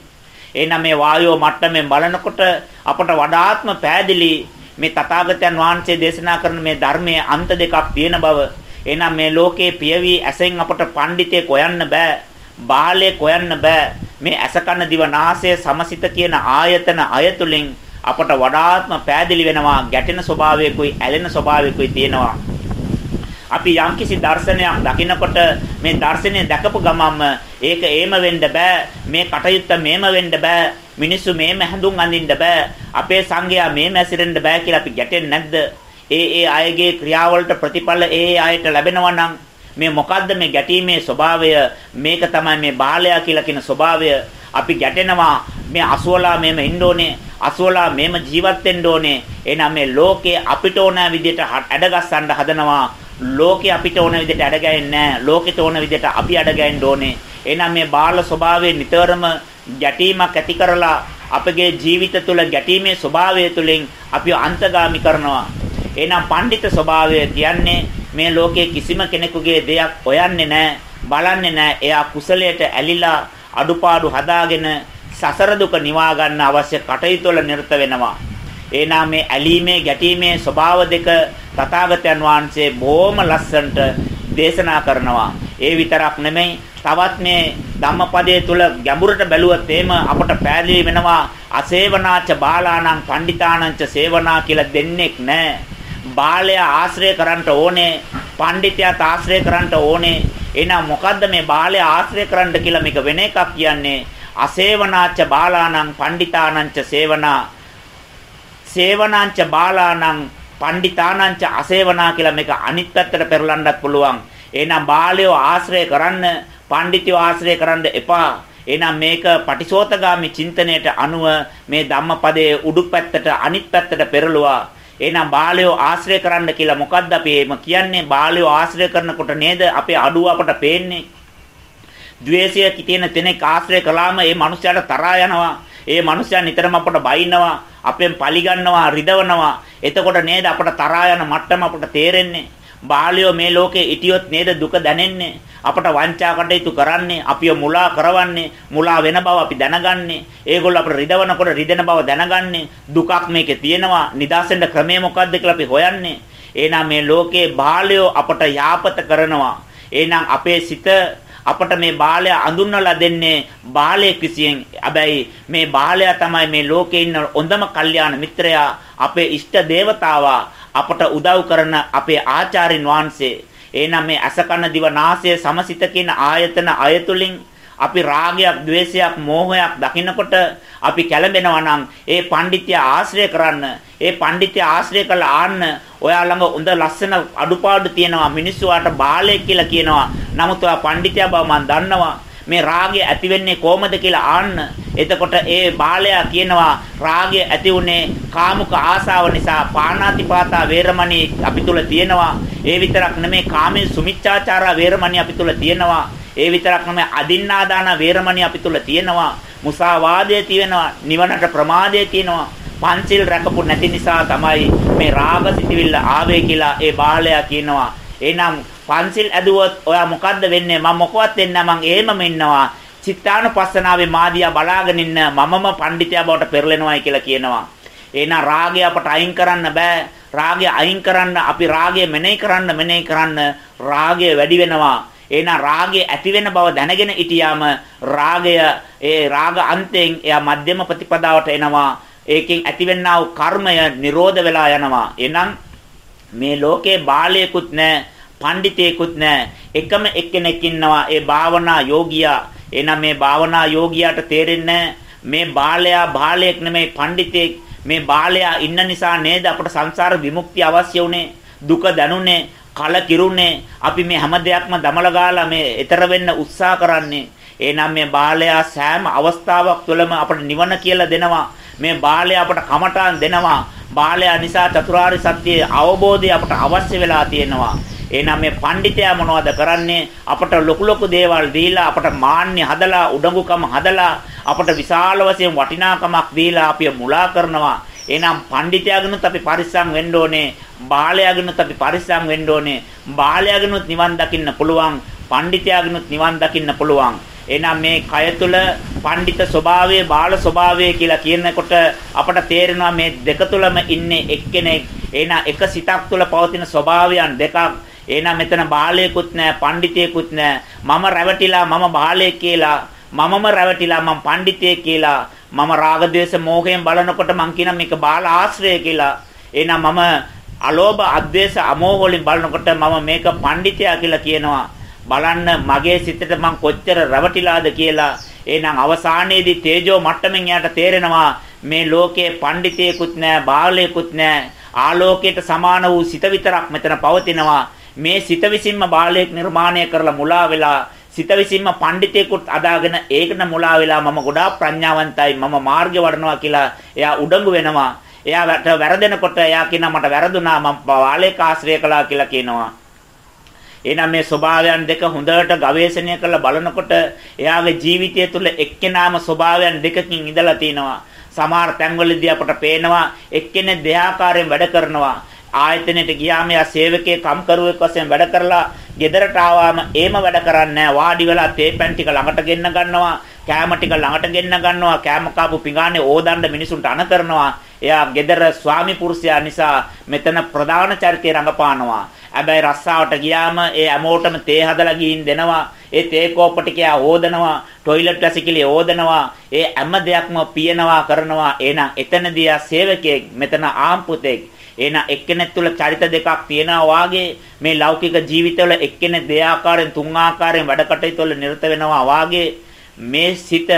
එහෙනම් මේ වායෝ මට්ටමෙන් බලනකොට අපට වඩාත්ම පෑදිලි මේ තථාගතයන් වහන්සේ දේශනා කරන මේ ධර්මයේ අන්ත දෙකක් තියෙන බව. එහෙනම් මේ ලෝකේ පියවි ඇසෙන් අපට පඬිතේ කොයන්න බෑ. බාලේ කොයන්න බෑ. මේ ඇස කන දිව නාසය සමසිත කියන ආයතන අයතුලින් අපට වඩාත්ම පෑදිලි වෙනවා ගැටෙන ස්වභාවයකුයි ඇලෙන ස්වභාවයකුයි තියෙනවා. අපි යම්කිසි දර්ශනයක් දකිනකොට මේ දර්ශනය දැකපු ගමන්ම ඒක ඒම වෙන්න බෑ මේ කටයුත්ත මේම වෙන්න බෑ මිනිස්සු මේම හැඳුන් අඳින්න බෑ අපේ සංගයා මේම ඇසිරෙන්න බෑ කියලා අපි ගැටෙන්නේ නැද්ද ඒ ඒ අයගේ ක්‍රියාවලට ප්‍රතිඵල ඒ ඒ අයට ලැබෙනවා නම් මේ මොකද්ද මේ ගැටීමේ ස්වභාවය? මේක තමයි මේ බාලයා කියලා කියන ස්වභාවය. අපි ගැටෙනවා මේ අසුවලා මේම ඉන්න ඕනේ අසුවලා මේම ජීවත් වෙන්න ඕනේ. එහෙනම් මේ ලෝකේ අපිට ඕන විදිහට ඇඩගස්සන්න හදනවා. ලෝකේ අපිට ඕන විදිහට ඇඩගැහෙන්නේ නැහැ. ලෝකෙට ඕන විදිහට අපි ඇඩගැහෙන්න ඕනේ. එහෙනම් මේ බාල ස්වභාවයේ නිතරම ගැටීමක් ඇති කරලා අපගේ ජීවිත තුළ ගැටීමේ ස්වභාවය තුළින් අපි අන්තගාමි කරනවා. එහෙනම් පඬිත ස්වභාවය කියන්නේ මේ ලෝකයේ කිසිම කෙනෙකුගේ දෙයක් හොයන්නේ නැහැ බලන්නේ නැහැ එයා කුසලයට ඇලිලා අඩුපාඩු හදාගෙන සසර දුක නිවා ගන්න අවශ්‍ය කටයුතු වල නිරත වෙනවා. එනම් මේ ඇලීමේ ගැටීමේ ස්වභාව දෙක තථාගතයන් වහන්සේ බොහොම ලස්සනට දේශනා කරනවා. ඒ විතරක් නෙමෙයි තවත් මේ ධම්මපදයේ තුල ගැඹුරට බැලුවොත් එහෙම අපට පැහැදිලි වෙනවා අසේවනාච බාලාණං පණ්ඩිතානංච සේවනා කියලා දෙන්නේක් නැහැ. බාලයා ආශ්‍රය කරන්න ඕනේ, පණ්ඩිතයාත් ආශ්‍රය කරන්න ඕනේ. එහෙනම් මොකද්ද මේ බාලයා ආශ්‍රය කරන්න කියලා මේක වෙන එකක් කියන්නේ? අසේවනාච බාලාණං පණ්ඩිතානංච සේවනා සේවනාංච බාලාණං පණ්ඩිතානංච අසේවනා කියලා මේක අනිත් පැත්තට පෙරලන්නත් පුළුවන්. එහෙනම් බාලයෝ ආශ්‍රය කරන්න, පණ්ඩිතයෝ ආශ්‍රය කරන්න එපා. එහෙනම් මේක පටිසෝතගාමි චින්තනයට අනුව මේ ධම්මපදයේ උඩු පැත්තට අනිත් පැත්තට පෙරළුවා. එහෙනම් බාලයෝ ආශ්‍රය කරන්න කියලා මොකද්ද අපි එහෙම කියන්නේ? බාලයෝ ආශ්‍රය කරනකොට නේද අපේ අඩුව අපට පේන්නේ? ද්වේෂය තියෙන තැනක ආශ්‍රය කළාම ඒ මනුස්සයාට තරහා යනවා. ඒ මනුස්සයා නිතරම අපට බයිනවා, අපෙන් පලි ගන්නවා, රිදවනවා. එතකොට නේද අපට තරහා යන මට්ටම අපට තේරෙන්නේ. බාලයෝ මේ ලෝකේ ඉටියොත් නේද දුක දැනෙන්නේ අපට වංචා කටයුතු කරන්නේ අපිව මුලා කරවන්නේ මුලා වෙන බව අපි දැනගන්නේ. ඒගොල්ලෝ අපට රිදවනකොට රිදෙන බව දැනගන්නේ. දුකක් මේකේ තියෙනවා. නිදාසෙන්ද ක්‍රමය මොකක්ද කියලා අපි හොයන්නේ. එහෙනම් මේ ලෝකේ බාලයෝ අපට යාපත කරනවා. එහෙනම් අපේ සිත අපට මේ බාලයා අඳුන්වලා දෙන්නේ බාලයෙක් විසින්. හැබැයි මේ බාලයා තමයි මේ ලෝකේ ඉන්න හොඳම කල්යාණ මිත්‍රයා, අපේ ඉෂ්ට දේවතාවා, අපට උදව් කරන අපේ ආචාර්යින් වහන්සේ. එහෙනම් මේ අසකන දිව නාසය සමසිත කියන ආයතන අයතුලින් අපි රාගයක්, ద్వේෂයක්, මෝහයක් දකිනකොට අපි කැළඹෙනවා නම් ඒ පඬිත්‍ය ආශ්‍රය කරන්න, ඒ පඬිත්‍ය ආශ්‍රය කළා ආන්න ඔයා ළඟ හොඳ ලස්සන අඩුපාඩු තියෙනවා මිනිස්සු වාට බාලයෙක් කියලා කියනවා. නමුත් ඔයා පඬිත්‍ය බව මම දන්නවා. මේ රාගය ඇති වෙන්නේ කොහමද කියලා ආන්න. එතකොට ඒ බාලයා කියනවා රාගය ඇති උනේ කාමුක ආසාව නිසා පාණාතිපාතා වේරමණී අපි තුල තියෙනවා. ඒ විතරක් නෙමේ කාමයේ සුමිච්ඡාචාරා වේරමණී අපි තුල තියෙනවා. ඒ විතරක් නෙමේ අදින්නාදාන වේරමණී අපි තුල තියෙනවා. මුසාවාදයේ තියෙනවා. නිවනට ප්‍රමාදයේ තියෙනවා. පංචිල් රැකපු නැති නිසා තමයි මේ රාග සිටිවිල්ල ආවේ කියලා ඒ බාලයා කියනවා. එහෙනම් පන්සිල් ඇදුවොත් ඔයා මොකද්ද වෙන්නේ? මම මොකවත් වෙන්නේ නැහැ. මං එහෙමම ඉන්නවා. චිත්තානුපස්සනාවේ මාදියා බලාගෙන ඉන්න මමම පඬිතයා බවට පෙරලෙනවායි කියලා කියනවා. එහෙනම් රාගය අපට අයින් කරන්න බෑ. රාගය අයින් කරන්න අපි රාගය මෙනෙහි කරන්න මෙනෙහි කරන්න රාගය වැඩි වෙනවා. එහෙනම් රාගය ඇති වෙන බව දැනගෙන ඉතියාම රාගය ඒ රාග අන්තයෙන් එයා මධ්‍යම ප්‍රතිපදාවට එනවා. ඒකෙන් ඇතිවෙනා වූ කර්මය නිරෝධ වෙලා යනවා. එහෙනම් මේ ලෝකේ බාලයෙකුත් නැහැ, පඬිතෙකුත් නැහැ. එකම එක්කෙනෙක් ඉන්නවා ඒ භාවනා යෝගියා. එහෙනම් මේ භාවනා යෝගියාට තේරෙන්නේ මේ බාලයා බාලයෙක් නෙමෙයි පඬිතෙක්. මේ බාලයා ඉන්න නිසා නේද අපට සංසාර විමුක්තිය අවශ්‍ය උනේ. දුක දැනුනේ, කල කිරුනේ. අපි මේ හැම දෙයක්ම දමල ගාලා මේ ඈතර වෙන්න උත්සාහ කරන්නේ. එහෙනම් මේ බාලයා සෑම අවස්ථාවක් තුළම අපට නිවන කියලා දෙනවා. මේ බාලයා අපට කමඨාන් දෙනවා. බාලයා නිසා චතුරාර්ය සත්‍යයේ අවබෝධය අපට අවශ්‍ය වෙලා තියෙනවා. එහෙනම් මේ පඬිතයා මොනවද කරන්නේ? අපට ලොකු ලොකු දේවල් දීලා අපට මාන්නය හදලා උඩඟුකම හදලා අපට විශාල වශයෙන් වටිනාකමක් දීලා අපිව මුලා කරනවා. එහෙනම් පඬිතයාගෙනුත් අපි පරිස්සම් වෙන්න ඕනේ. බාලයාගෙනුත් අපි පරිස්සම් වෙන්න ඕනේ. බාලයාගෙනුත් නිවන් දකින්න පුළුවන්. පඬිතයාගෙනුත් නිවන් දකින්න පුළුවන්. එහෙනම් මේ කය තුල පඬිත ස්වභාවය බාල ස්වභාවය කියලා කියනකොට අපට තේරෙනවා මේ දෙක තුලම ඉන්නේ එක්කෙනෙක්. එහෙනම් එක සිතක් තුල පවතින ස්වභාවයන් දෙකක්. එහෙනම් මෙතන බාලයෙකුත් නැහැ, පඬිතයෙකුත් නැහැ. මම රැවටිලා මම බාලයෙක් කියලා, මමම රැවටිලා මම පඬිතයෙක් කියලා. මම රාග ద్వේෂ මෝහයෙන් බලනකොට මං කියන මේක බාල ආශ්‍රය කියලා. එහෙනම් මම අලෝභ අද්වේෂ අමෝහ වලින් බලනකොට මම මේක පඬිතයා කියලා කියනවා. බලන්න මගේ සිතට මං කොච්චර රැවටිලාද කියලා. එහෙනම් අවසානයේදී තේජෝ මට්ටමින් යාට තේරෙනවා මේ ලෝකේ පඬිතේකුත් නැහැ බාලයෙකුත් නැහැ. ආලෝකයට සමාන වූ සිත විතරක් මෙතන පවතිනවා. මේ සිත විසින්ම බාලයෙක් නිර්මාණය කරලා මුලා වෙලා සිත විසින්ම පඬිතේකුත් අදාගෙන ඒකන මුලා වෙලා මම ගොඩාක් ප්‍රඥාවන්තයි මම මාර්ගය වඩනවා කියලා එයා උඩඟු වෙනවා. එයා වැරදෙනකොට එයා කියනවා මට වැරදුනා මම බාලයෙක් ආශ්‍රය කළා කියලා කියනවා. එහෙනම් මේ ස්වභාවයන් දෙක හොඳට ගවේෂණය කරලා බලනකොට එයාගේ ජීවිතය තුළ එක්කෙනාම ස්වභාවයන් දෙකකින් ඉඳලා තිනවා. සමහර තැන්වලදී අපට පේනවා එක්කෙනෙක් දෙආකාරයෙන් වැඩ කරනවා. ආයතනයට ගියාම යා සේවකයෙක් කම්කරුවෙක් වශයෙන් වැඩ කරලා ගෙදරට ආවම ඒම වැඩ කරන්නේ වාඩි වෙලා තේ පැන් ටික ළඟට ගෙන්න ගන්නවා. කෑම ටික ළඟට ගෙන්න ගන්නවා. කෑම කාපු පිඟානේ ඕදන්න මිනිසුන්ට අන කරනවා. එයා ගෙදර ස්වාමි පුරුෂයා නිසා මෙතන ප්‍රධාන චරිතය රඟපානවා. හැබැයි රස්සාවට ගියාම ඒ හැමෝටම තේ හදලා ගිහින් දෙනවා. ඒ තේ කෝප්ප ටික ඕදනවා. টয়ලට් වැසිකිලි ඕදනවා. ඒ හැම දෙයක්ම පියනවා කරනවා. එහෙනම් එතනදී සේවකයෙක් මෙතන ආම්පුතෙක්. එහෙනම් එක්කෙනෙක් තුල චරිත දෙකක් තියෙනවා වාගේ මේ ලෞකික ජීවිතවල එක්කෙනෙක් දෙආකාරයෙන් තුන් ආකාරයෙන් වැඩ කටයුතු වල නිරත වෙනවා වාගේ මේ සිත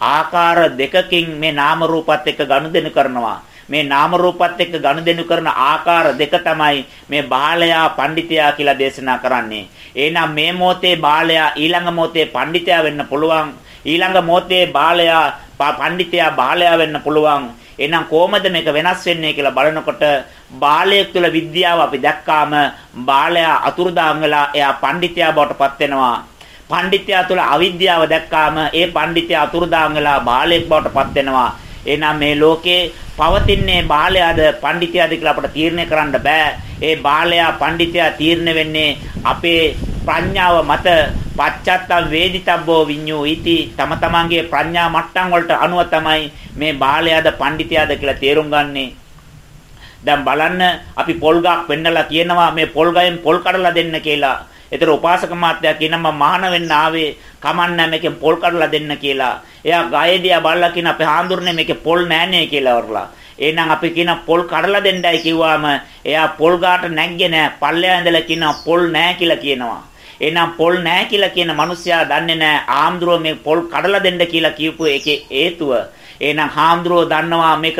ආකාර දෙකකින් මේ නාම රූපات එක්ක ගනුදෙනු කරනවා මේ නාම රූපات එක්ක ගනුදෙනු කරන ආකාර දෙක තමයි මේ බාලයා පඬිතයා කියලා දේශනා කරන්නේ. එහෙනම් මේ මොහොතේ බාලයා ඊළඟ මොහොතේ පඬිතයා වෙන්න පුළුවන්. ඊළඟ මොහොතේ බාලයා පඬිතයා බාලයා වෙන්න පුළුවන්. එහෙනම් කොහොමද මේක වෙනස් වෙන්නේ කියලා බලනකොට බාලයෙක් තුළ විද්‍යාව අපි දැක්කාම බාලයා අතුරුදාම් වෙලා එයා පඬිතයා බවට පත් වෙනවා. පඬිතයා තුළ අවිද්‍යාව දැක්කාම ඒ පඬිතයා අතුරුදාම් වෙලා බාලයෙක් බවට පත් වෙනවා. එහෙනම් මේ ලෝකේ පවතින්නේ බාලයාද පඬිතයාද කියලා අපට තීරණය කරන්න බෑ. ඒ බාලයා පඬිතයා තීරණය වෙන්නේ අපේ ප්‍රඥාව මත පච්චත්තම් වේදිතබ්බෝ විඤ්ඤෝ ඉති තම තමන්ගේ ප්‍රඥා මට්ටම් වලට අනුව තමයි මේ බාලයාද පඬිතයාද කියලා තේරුම් ගන්නේ. දැන් බලන්න අපි පොල් ගහක් පෙන්නලා කියනවා මේ පොල් ගහෙන් පොල් කඩලා දෙන්න කියලා. ඒතර උපාසක මාත්‍යා කියනවා මහාන වෙන්න ආවේ කමන්න මේකෙන් පොල් කඩලා දෙන්න කියලා. එයා ගායේදියා බල්ලා කියන අපේ හාමුදුරනේ මේකේ පොල් නෑනේ කියලා වරලා. එහෙනම් අපි කියන පොල් කඩලා දෙන්නයි කිව්වාම එයා පොල් ගාට නැග්ගේ නෑ. පල්ලෙයා ඉඳලා කියන පොල් නෑ කියලා කියනවා. එහෙනම් පොල් නෑ කියලා කියන මිනිස්සයා දන්නේ නෑ ආම්ද්‍රෝ මේ පොල් කඩලා දෙන්න කියලා කියපු එකේ හේතුව. එහෙනම් හාම්ද්‍රෝ දන්නවා මේක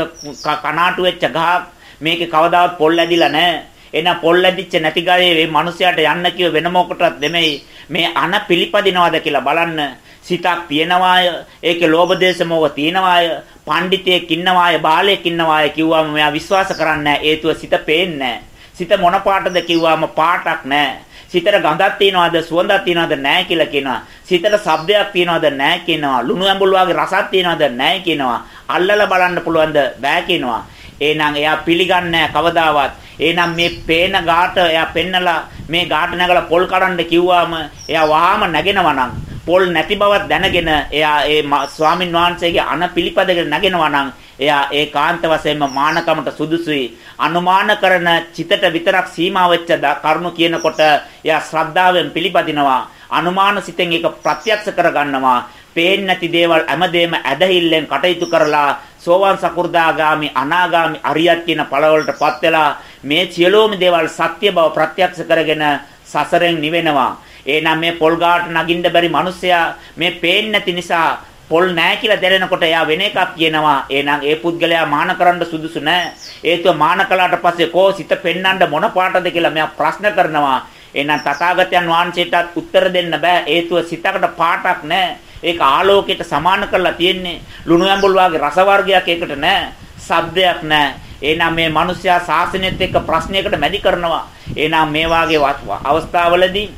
කනාටු වෙච්ච ගහක් මේකේ කවදාවත් පොල් ඇදිලා නෑ. එහෙනම් පොල් ඇදිච්ච නැති ගායේ මේ මිනිස්සයාට යන්න කිව්ව වෙන මොකටවත් නෙමෙයි. මේ අන පිළිපදිනවද කියලා බලන්න. සිතක් තියනවාය ඒකේ ලෝභ දේශ මොහ තියනවාය පඬිතෙක් ඉන්නවාය බාලයෙක් ඉන්නවාය කිව්වම මෙයා විශ්වාස කරන්නේ හේතුව සිත පේන්නේ සිත මොන පාටද කිව්වම පාටක් නැහැ සිතට ගඳක් තියනවද සුවඳක් තියනවද නැහැ කියලා කියනවා. සිතට ශබ්දයක් තියනවද නැහැ කියනවා. ලුණු ඇඹුල් වගේ රසක් තියනවද නැහැ කියනවා. අල්ලලා බලන්න පුළුවන්ද බෑ කියනවා. එහෙනම් එයා පිළිගන්නේ කවදාවත්. එහෙනම් මේ පේන ගාට එයා පෙන්නලා මේ ගාට නැගලා පොල් කඩන්න කිව්වම එයා වහාම නැගෙනවා නම් පොල් නැති බවක් දැනගෙන එයා ඒ ස්වාමින් වහන්සේගේ අන පිළිපදගෙන නැගෙනවා නම් එයා ඒකාන්ත වශයෙන්ම මානකමට සුදුසුයි. අනුමාන කරන චිතට විතරක් සීමා වෙච්ච කරුණු කියනකොට එයා ශ්‍රද්ධාවෙන් පිළිපදිනවා. අනුමාන සිතෙන් ඒක ප්‍රත්‍යක්ෂ කරගන්නවා. පේන්නේ නැති දේවල් හැමදේම ඇදහිල්ලෙන් කටයුතු කරලා සෝවාන් සකු르දාගාමි අනාගාමි අරියත් කියන ඵලවලටපත් වෙලා මේ සියලුම දේවල් සත්‍ය බව ප්‍රත්‍යක්ෂ කරගෙන සසරෙන් නිවෙනවා එහෙනම් මේ පොල් ගාට නගින්න බැරි මිනිස්සයා මේ පේන්නේ නැති නිසා පොල් නැහැ කියලා දැනෙනකොට එයා වෙන එකක් කියනවා. එහෙනම් ඒ පුද්ගලයා මාන කරන්න සුදුසු නැහැ. ඒතුව මාන කළාට පස්සේ කෝ සිත පෙන්වන්න මොන පාටද කියලා මෙයා ප්‍රශ්න කරනවා. එහෙනම් තථාගතයන් වහන්සේටත් උත්තර දෙන්න බෑ. හේතුව සිතකට පාටක් නැහැ. ඒක ආලෝකයට සමාන කරලා තියෙන්නේ. ලුණු ඇඹුල් වගේ රස වර්ගයක් ඒකට නැහැ. ශබ්දයක් නැහැ. එහෙනම් මේ මිනිස්යා සාසනයත් එක්ක ප්‍රශ්නයකට මැදි කරනවා. එහෙනම් මේ වාගේ අවස්ථාවලදී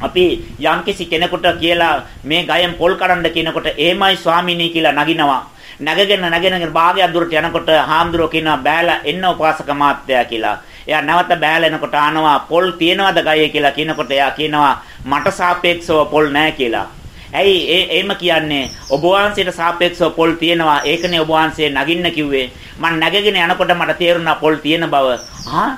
අපි යම්කිසි කෙනෙකුට කියලා මේ ගයෙන් පොල් කඩන්න කියනකොට එහෙමයි ස්වාමීනි කියලා නගිනවා. නැගගෙන නැගෙන භාගයක් දුරට යනකොට හාමුදුරුවෝ කියනවා බෑලා එන්න උපාසක මාත්‍යා කියලා. එයා නැවත බෑලා එනකොට ආනවා පොල් තියනවද ගයේ කියලා කියනකොට එයා කියනවා මට සාපේක්ෂව පොල් නැහැ කියලා. ඇයි ඒ එහෙම කියන්නේ ඔබ වහන්සේට සාපේක්ෂව පොල් තියෙනවා ඒකනේ ඔබ වහන්සේ නගින්න කිව්වේ මම නැගගෙන යනකොට මට තේරුණා පොල් තියෙන බව ආ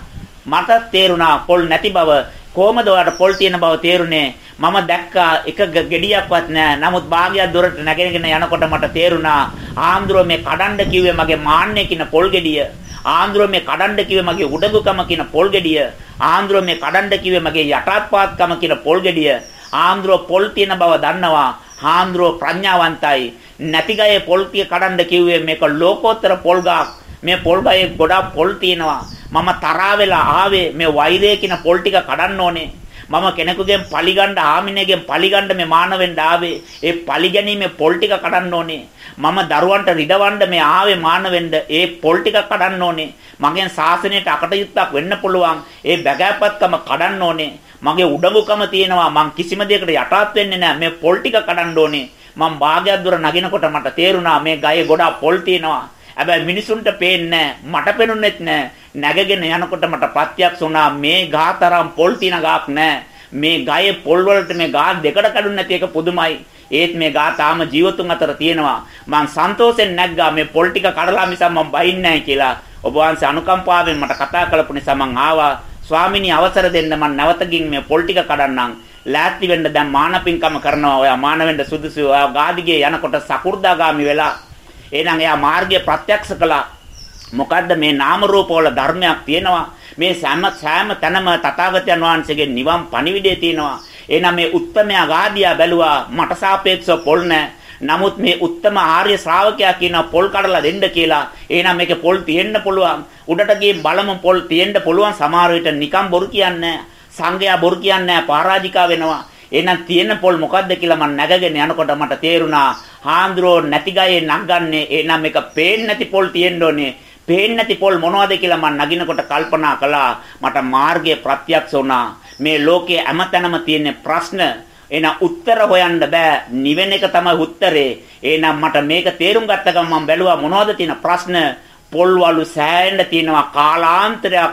මට තේරුණා පොල් නැති බව කොහමද ඔයාලට පොල් තියෙන බව තේරුනේ? මම දැක්කා එක ගෙඩියක්වත් නැහැ. නමුත් භාගයක් දොරට නැගෙනගෙන යනකොට මට තේරුණා ආන්දරෝ මේ කඩන්න කිව්වේ මගේ මාන්නේ කින පොල් ගෙඩිය. ආන්දරෝ මේ කඩන්න කිව්වේ මගේ උඩඟුකම කියන පොල් ගෙඩිය. ආන්දරෝ මේ කඩන්න කිව්වේ මගේ යටාත්පාත්කම කියන පොල් ගෙඩිය. ආන්දරෝ පොල් තියෙන බව දන්නවා. ආන්දරෝ ප්‍රඥාවන්තයි. නැති ගයේ පොල් තිය කඩන්න කිව්වේ මේක ලෝකෝත්තර පොල් ගහක්. මේ පොල් ගහේ ගොඩාක් පොල් තියෙනවා. මම තරහා වෙලා ආවේ මේ වෛරය කියන පොල් ටික කඩන්න ඕනේ. මම කෙනෙකුගෙන් පලිගන්න ආමිනේගෙන් පලිගන්න මේ මාන වෙන්න ආවේ. ඒ පලිගැනීමේ පොල් ටික කඩන්න ඕනේ. මම දරුවන්ට රිදවන්න මේ ආවේ මාන වෙන්න. ඒ පොල් ටික කඩන්න ඕනේ. මගෙන් සාසනයට අකටයුත්තක් වෙන්න පුළුවන්. ඒ බගෑපත්කම කඩන්න ඕනේ. මගේ උඩඟුකම තියෙනවා. මං කිසිම දෙයකට යටාත් වෙන්නේ නැහැ. මේ පොල් ටික කඩන්න ඕනේ. මං භාගයක් දුර නගිනකොට මට තේරුණා මේ ගයේ ගොඩාක් පොල් තියෙනවා. හැබැයි මිනිසුන්ට පේන්නේ මට පෙනුනේත් නෑ. නැගගෙන යනකොට මට ප්‍රත්‍යක්ෂ වුණා මේ ගාතරම් පොල් තින ගාක් නෑ. මේ ගයේ පොල් වලට මේ ගා දෙකට කඩුන් නැති එක පුදුමයි. ඒත් මේ ගා තාම ජීවතුන් අතර තියෙනවා. මං සන්තෝෂෙන් නැග්ගා මේ පොල් ටික කඩලා මිසක් මම බයින්නේ නැහැ කියලා. ඔබ වහන්සේ අනුකම්පාවෙන් මට කතා කළපු නිසා මං ආවා. ස්වාමිනී අවසර දෙන්න මම නැවත ගින් මේ පොල් ටික කඩන්නම්. ලෑස්ති වෙන්න දැන් මානපින්කම කරනවා. ඔයා මාන වෙන්න සුදුසු. ඔයා ගාදිගේ යනකොට සකු르දාගාමි වෙලා. එහෙනම් එයා මාර්ගය ප්‍රත්‍යක්ෂ කළා. මොකද්ද මේ නාම රූප වල ධර්මයක් තියෙනවා. මේ සෑම සෑම තැනම තථාගතයන් වහන්සේගේ නිවන් පණිවිඩය තියෙනවා. එහෙනම් මේ උත්තමයා ගාදියා බැලුවා මට සාපේක්ෂව පොල් නැහැ. නමුත් මේ උත්තම ආර්ය ශ්‍රාවකයා කියන පොල් කඩලා දෙන්න කියලා. එහෙනම් මේකේ පොල් තියෙන්න පුළුවන්. උඩට ගිහින් බලමු පොල් තියෙන්න පුළුවන් සමහර විට නිකම් බොරු කියන්නේ සංගයා බොරු කියන්නේ පරාජිකා වෙනවා. එහෙනම් තියෙන පොල් මොකද්ද කියලා මම නැගගෙන යනකොට මට තේරුණා හාන්ද්‍රෝ නැති ගයේ නගන්නේ එහෙනම් මේක පේන්නේ නැති පොල් තියෙන්න ඕනේ. පේන්නේ නැති පොල් මොනවද කියලා මම නගිනකොට කල්පනා කළා. මට මාර්ගය ප්‍රත්‍යක්ෂ වුණා. මේ ලෝකයේ හැමතැනම තියෙන ප්‍රශ්න එහෙනම් උත්තර හොයන්න බෑ. නිවෙන එක තමයි උත්තරේ. එහෙනම් මට මේක තේරුම් ගත්ත ගමන් මම බැලුවා මොනවද තියෙන ප්‍රශ්න පොල්වලු සෑහෙන්න තියෙනවා කාලාන්තරයක්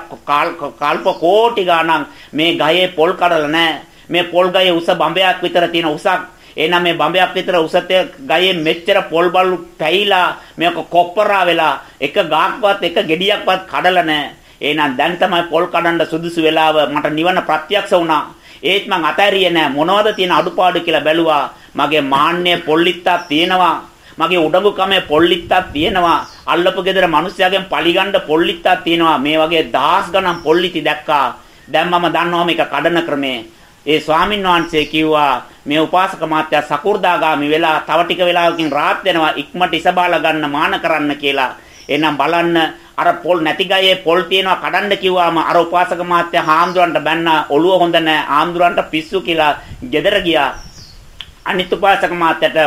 කල්ප කෝටි ගණන් මේ ගහේ පොල් කඩලා නැහැ. මේ පොල් ගහේ උස බඹයක් විතර තියෙන උසක් එහෙනම් මේ බඹයක් විතර උසත ගහේ මෙච්චර පොල් බලු පැහිලා මේක කොප්පරා වෙලා එක ගාක්වත් එක ගෙඩියක්වත් කඩලා නැහැ. එහෙනම් දැන් තමයි පොල් කඩන්න සුදුසු වෙලාව මට නිවන ප්‍රත්‍යක්ෂ වුණා. ඒත් මං අතහැරියේ නෑ මොනවද තියෙන අඩුපාඩු කියලා බැලුවා. මගේ මාන්නය පොල්ලිත්තක් තියෙනවා. මගේ උඩඟුකමේ පොල්ලිත්තක් තියෙනවා. අල්ලපු ගෙදර මිනිස්සයාගෙන් පලිගන්න පොල්ලිත්තක් තියෙනවා. මේ වගේ දහස් ගණන් පොල්ලිති දැක්කා. දැන් මම දන්නවා මේක කඩන ක්‍රමය. ඒ ස්වාමින් වහන්සේ කිව්වා මේ උපාසක මාත්‍යා සකු르දාගාමි වෙලා තව ටික වෙලාවකින් රාත් වෙනවා ඉක්මට ඉසබාලා ගන්න මාන කරන්න කියලා. එහෙනම් බලන්න අර පොල් නැති ගයේ පොල් තියනවා කඩන්න කිව්වාම අර උපාසක මාත්‍යා හාමුදුරන්ට බැන්න ඔළුව හොඳ නැහැ. හාමුදුරන්ට පිස්සු කියලා ගෙදර ගියා. අනිත් උපාසක මාත්‍යට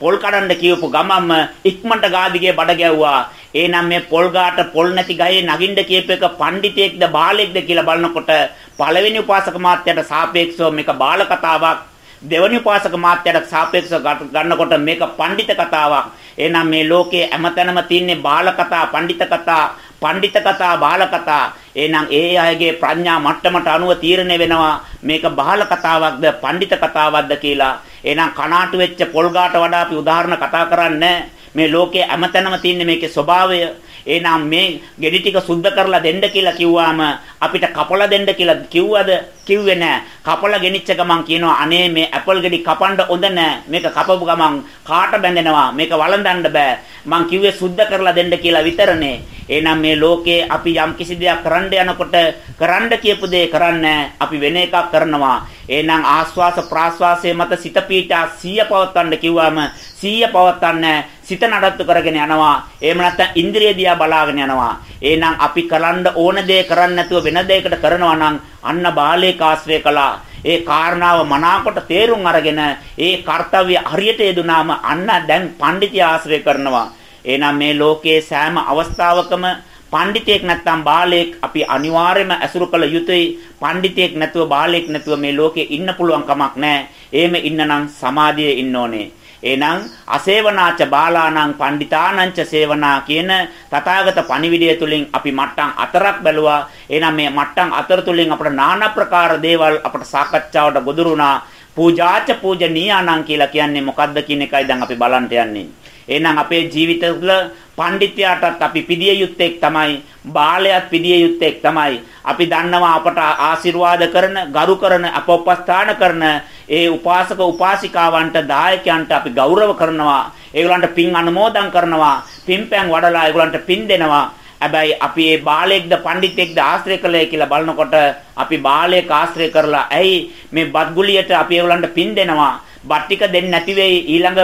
පොල් කඩන්න කියවපු ගමම්ම ඉක්මනට ගාදිගේ බඩ ගැව්වා. එහෙනම් මේ පොල් ගාට පොල් නැති ගහේ නගින්න කියප එක පඬිතෙක්ද බාලෙක්ද කියලා බලනකොට පළවෙනි උපාසක මාත්‍යට සාපේක්ෂව මේක බාල කතාවක් දෙවනි උපාසක මාත්‍යට සාපේක්ෂව ගන්නකොට මේක පඬිත කතාවක්. එහෙනම් මේ ලෝකයේ හැමතැනම තියෙන්නේ බාල කතා, පඬිත කතා, පඬිත කතා, බාල කතා. එහෙනම් ඒ අයගේ ප්‍රඥා මට්ටමට අනුව තීරණය වෙනවා මේක බාල කතාවක්ද, පඬිත කතාවක්ද කියලා. එහෙනම් කනාටු වෙච්ච පොල්ගාට වඩා අපි උදාහරණ කතා කරන්නේ මේ ලෝකයේ හැමතැනම තියෙන මේකේ ස්වභාවය එහෙනම් මේ ගෙඩි ටික සුද්ධ කරලා දෙන්න කියලා කිව්වාම අපිට කපලා දෙන්න කියලා කිව්වද? කිව්වේ නෑ. කපලා ගෙනිච්ච ගමන් කියනවා අනේ මේ ඇපල් ගෙඩි කපන්න හොඳ නෑ. මේක කපපු ගමන් කාට බැඳෙනවා? මේක වළඳන්න බෑ. මං කිව්වේ සුද්ධ කරලා දෙන්න කියලා විතරනේ. එහෙනම් මේ ලෝකේ අපි යම් කිසි දෙයක් කරන්න යනකොට කරන්න කියපු දේ කරන්නේ අපි වෙන එකක් කරනවා. එහෙනම් ආස්වාස ප්‍රාස්වාසයේ මත සිත පීඨා සිය පවත්වන්න කිව්වම සිය පවත්වන්න සිත නඩත්තු කරගෙන යනවා. එහෙම නැත්නම් ඉන්ද්‍රිය දිහා බලාගෙන යනවා. එහෙනම් අපි කරන්න ඕන දේ කරන්නේ නැතුව වෙන දෙයකට කරනවා නම් අන්න බාලේ කාශ්‍රය කළා. ඒ කාරණාව මනාකොට තේරුම් අරගෙන ඒ කාර්යය හරියට යෙදුනාම අන්න දැන් පඬිතිය ආශ්‍රය කරනවා. එහෙනම් මේ ලෝකයේ සෑම අවස්ථාවකම පඬිතෙක් නැත්නම් බාලයෙක් අපි අනිවාර්යයෙන්ම ඇසුරු කළ යුතුයි. පඬිතෙක් නැතුව බාලයෙක් නැතුව මේ ලෝකේ ඉන්න පුළුවන් කමක් නැහැ. එහෙම ඉන්නනම් සමාධියේ ඉන්න ඕනේ. එහෙනම් අසේවනාච බාලාණං පණ්ඩිතානංච සේවනා කියන තථාගත පණිවිඩය තුලින් අපි මට්ටම් හතරක් බැලුවා. එහෙනම් මේ මට්ටම් හතර තුලින් අපට নানা ප්‍රකාර දේවල් අපට සාකච්ඡාවට ගොදුරුණා. පූජාච පූජනීයාණං කියලා කියන්නේ මොකද්ද කියන එකයි දැන් අපි බලන්න යන්නේ. එහෙනම් අපේ ජීවිත තුළ පඬිත්වයාටත් අපි පිළිය යුත්තේක් තමයි බාලයාත් පිළිය යුත්තේක් තමයි. අපි දන්නවා අපට ආශිර්වාද කරන ගරු කරන අපොපස්ථාන කරන ඒ උපාසක උපාසිකාවන්ට දායකයන්ට අපි ගෞරව කරනවා. ඒගොල්ලන්ට පින් අනුමෝදන් කරනවා. පින්පැන් වඩලා ඒගොල්ලන්ට පින් දෙනවා. හැබැයි අපි මේ බාලයෙක්ද පඬිතෙක්ද ආශ්‍රය කළේ කියලා බලනකොට අපි බාලයෙක් ආශ්‍රය කරලා ඇයි මේ බත්ගුලියට අපි ඒගොල්ලන්ට පින් දෙනවා? බත් ටික දෙන්නේ නැති වෙයි. ඊළඟ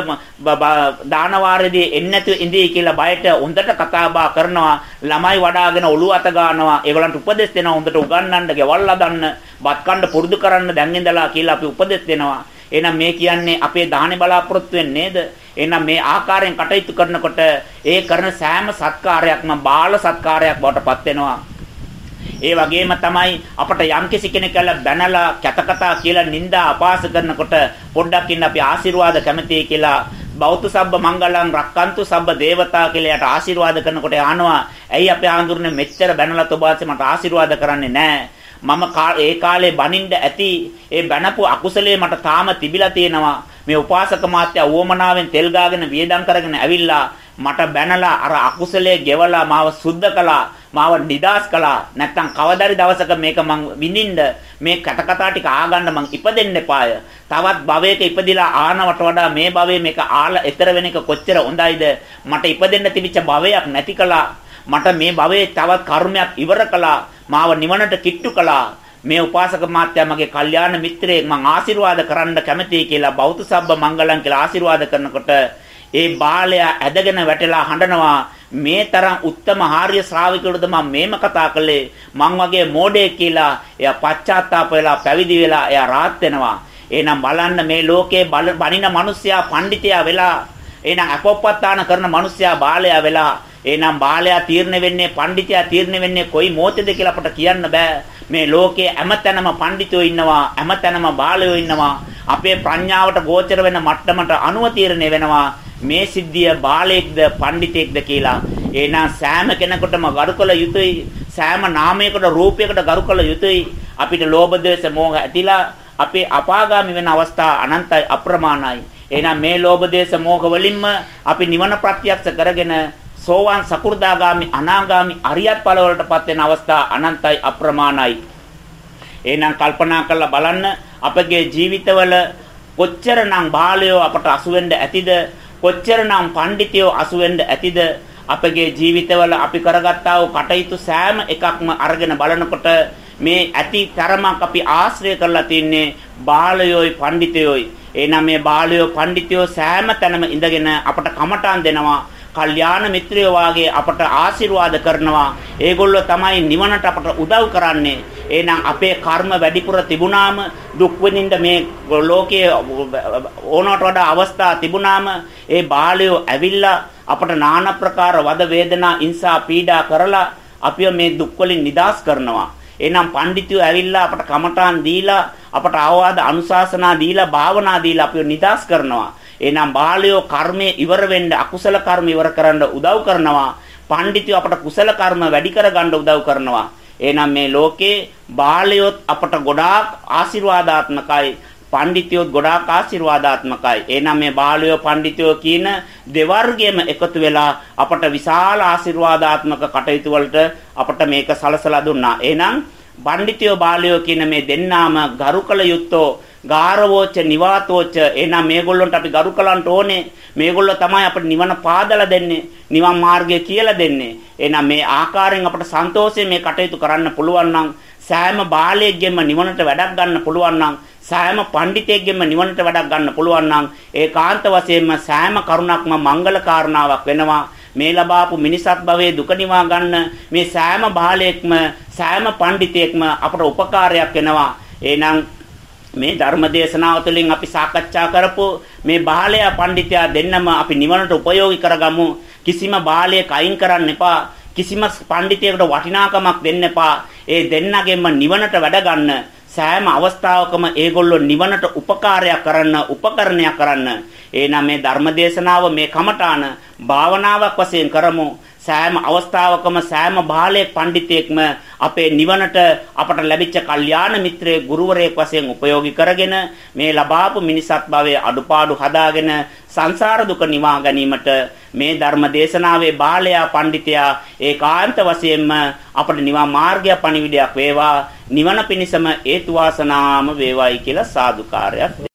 දාන වාරයේදී එන්නේ නැතුව ඉඳී කියලා බයට හොඳට කතා බහ කරනවා. ළමයි වඩාගෙන ඔළුව අත ගන්නවා. ඒගොල්ලන්ට උපදෙස් දෙනවා. හොඳට උගන්වන්න ගෙවල් හදන්න බත් කන්න පුරුදු කරන්න දැන් ඉඳලා කියලා අපි උපදෙස් දෙනවා. එහෙනම් මේ කියන්නේ අපේ දාහනේ බලාපොරොත්තු වෙන්නේ නේද? එහෙනම් මේ ආකාරයෙන් කටයුතු කරනකොට ඒ කරන සෑම සත්කාරයක්ම බාල සත්කාරයක් බවට පත් වෙනවා. ඒ වගේම තමයි අපට යම්කිසි කෙනෙක් කියලා බැනලා කැතකතා කියලා නිନ୍ଦා අපාස කරනකොට පොඩ්ඩක් ඉන්න අපි ආශිර්වාද කැමතියි කියලා බෞද්ධ සබ්බ මංගලං රක්칸තු සබ්බ දේවතා කියලා යට ආශිර්වාද කරනකොට ආනවා ඇයි අපේ ආඳුරනේ මෙච්චර බැනලා තෝබාසේ මට ආශිර්වාද කරන්නේ නැහැ මම ඒ කාලේ බනින්න ඇති ඒ බැනපු අකුසලයේ මට තාම තිබිලා තියෙනවා. මේ උපාසක මාත්‍යා වොමනාවෙන් තෙල් ගාගෙන වියදම් කරගෙන ඇවිල්ලා මට බැනලා අර අකුසලයේ ගෙවලා මාව සුද්ධ කළා. මාව නිදාස් කළා. නැත්තම් කවදාරි දවසක මේක මං විඳින්න මේ කටකතා ටික ආගන්න මං ඉපදෙන්න එපාය. තවත් භවයක ඉපදිලා ආනවට වඩා මේ භවයේ මේක ආලා ඊතර වෙන එක කොච්චර හොඳයිද? මට ඉපදෙන්න තිබිච්ච භවයක් නැති කළා. මට මේ භවයේ තවත් කර්මයක් ඉවර කළා. මාව නිවනට කිට්ටු කළා. මේ උපාසක මාත්‍යා මගේ කල්යාණ මිත්‍රයෙක් මං ආශිර්වාද කරන්න කැමතියි කියලා බෞද්ධ සබ්බ මංගලම් කියලා ආශිර්වාද කරනකොට ඒ බාලයා ඇදගෙන වැටලා හඬනවා මේ තරම් උත්තම ආර්ය ශ්‍රාවකයෙකුට මම මේම කතා කළේ? මං වගේ මෝඩයෙක් කියලා එයා පශ්චාත්තාප වෙලා පැවිදි වෙලා එයා රාත් වෙනවා. එහෙනම් බලන්න මේ ලෝකේ බණින මිනිස්සයා පඬිතයා වෙලා එහෙනම් අපොප්පත්තාන කරන මිනිස්සයා බාලයා වෙලා එහෙනම් බාලයා තීරණය වෙන්නේ පඬිතයා තීරණය වෙන්නේ කොයි මොහොතේද කියලා අපට කියන්න බෑ. මේ ලෝකයේ හැමතැනම පඬිතුයෝ ඉන්නවා හැමතැනම බාලයෝ ඉන්නවා. අපේ ප්‍රඥාවට ගෝචර වෙන මට්ටමට අනුව තීරණය වෙනවා. මේ සිද්ධිය බාලයෙක්ද පඬිතෙක්ද කියලා එහෙනම් සෑම කෙනෙකුටම ගරු කළ යුතුයි. සෑම නාමයකට රූපයකට ගරු කළ යුතුයි. අපිට ලෝභ ද්වේෂ මෝහ ඇතිලා අපේ අපාගාමි වෙන අවස්ථා අනන්තයි අප්‍රමාණයි. එහෙනම් මේ ලෝභ ද්වේෂ මෝහ වලින්ම අපි නිවන ප්‍රත්‍යක්ෂ කරගෙන සෝවාන් සකු르දාගාමි අනාගාමි අරියත් ඵල වලටපත් වෙන අවස්ථා අනන්තයි අප්‍රමාණයි. එහෙනම් කල්පනා කරලා බලන්න අපගේ ජීවිතවල කොච්චරනම් බාලයෝ අපට අසු වෙන්න ඇතිද? කොච්චරනම් පඬිතියෝ අසු වෙන්න ඇතිද අපගේ ජීවිතවල අපි කරගත්තා වූ කටයුතු සෑම එකක්ම අරගෙන බලනකොට මේ ඇති තරමක් අපි ආශ්‍රය කරලා තින්නේ බාලයෝයි පඬිතයෝයි එහෙනම් මේ බාලයෝ පඬිතයෝ සෑම තැනම ඉඳගෙන අපට කමටන් දෙනවා කල්යාණ මිත්‍රයෝ වාගේ අපට ආශිර්වාද කරනවා. ඒගොල්ලෝ තමයි නිවනට අපට උදව් කරන්නේ. එහෙනම් අපේ කර්ම වැඩිපුර තිබුණාම දුක් විඳින්න මේ ලෝකයේ ඕනකට වඩා අවස්ථා තිබුණාම ඒ බාලයෝ ඇවිල්ලා අපට নানা ප්‍රකාර වද වේදනා ඉන්සා පීඩා කරලා අපිව මේ දුක් වලින් නිදහස් කරනවා. එහෙනම් පඬිතුයෝ ඇවිල්ලා අපට කමඨාන් දීලා අපට ආවාද අනුශාසනා දීලා භාවනා දීලා අපිව නිදහස් කරනවා. එහෙනම් බාලයෝ කර්මයේ ඉවර වෙන්න අකුසල කර්ම ඉවර කරන්න උදව් කරනවා. පඬිතුයෝ අපට කුසල කර්ම වැඩි කරගන්න උදව් කරනවා. එහෙනම් මේ ලෝකේ බාලයොත් අපට ගොඩාක් ආශිර්වාදාත්මකයි. පඬිතියොත් ගොඩාක් ආශිර්වාදාත්මකයි. එහෙනම් මේ බාලයෝ පඬිතියෝ කියන දෙවර්ගයේම එකතු වෙලා අපට විශාල ආශිර්වාදාත්මක කටයුතු වලට අපට මේක සලසලා දුන්නා. එහෙනම් පඬිතියෝ බාලයෝ කියන මේ දෙන්නාම ගරුකල යුත්තෝ ගාරවෝච නිවාතෝච එහෙනම් මේගොල්ලන්ට අපි ගරු කලන්ට ඕනේ. මේගොල්ලෝ තමයි අපිට නිවන පාදලා දෙන්නේ නිවන් මාර්ගය කියලා දෙන්නේ. එහෙනම් මේ ආකාරයෙන් අපට සන්තෝෂයෙන් මේ කටයුතු කරන්න පුළුවන් නම් සෑම බාලයෙක්ගෙම නිවනට වැඩක් ගන්න පුළුවන් නම් සෑම පඬිතෙක්ගෙම නිවනට වැඩක් ගන්න පුළුවන් නම් ඒකාන්ත වශයෙන්ම සෑම කරුණක්ම මංගල කාරණාවක් වෙනවා. මේ ලබාපු මිනිසත් භවයේ දුක නිවා ගන්න මේ සෑම බාලයෙක්ම සෑම පඬිතෙක්ම අපට උපකාරයක් වෙනවා. එහෙනම් මේ ධර්ම දේශනාව තුළින් අපි සාකච්ඡා කරපු මේ බාලයා පඬිතයා දෙන්නම අපි නිවනට ප්‍රයෝගී කරගමු. කිසිම බාලයෙක් අයින් කරන්න එපා. කිසිම පඬිතයෙකුට වටිනාකමක් දෙන්න එපා. ඒ දෙන්නගෙන්ම නිවනට වැඩ ගන්න සෑම අවස්ථාවකම ඒගොල්ලෝ නිවනට උපකාරයක් කරන්න උපකරණයක් කරන්න. එහෙනම් මේ ධර්මදේශනාව මේ කමඨාන භාවනාවක් වශයෙන් කරමු. සෑම අවස්ථාවකම සෑම බාලයෙක් පඬිතෙක්ම අපේ නිවනට අපට ලැබිච්ච කල්යාණ මිත්‍රයෙක් ගුරුවරයෙක් වශයෙන් උපයෝගී කරගෙන මේ ලබාපු මිනිසත් භවයේ අඩුපාඩු හදාගෙන සංසාර දුක නිවා ගැනීමට මේ ධර්ම දේශනාවේ බාලයා පඬිතයා ඒකාන්ත වශයෙන්ම අපට නිවන් මාර්ගය පණිවිඩයක් වේවා. නිවන පිණිසම හේතු වාසනාම වේවායි කියලා සාදුකාරයක්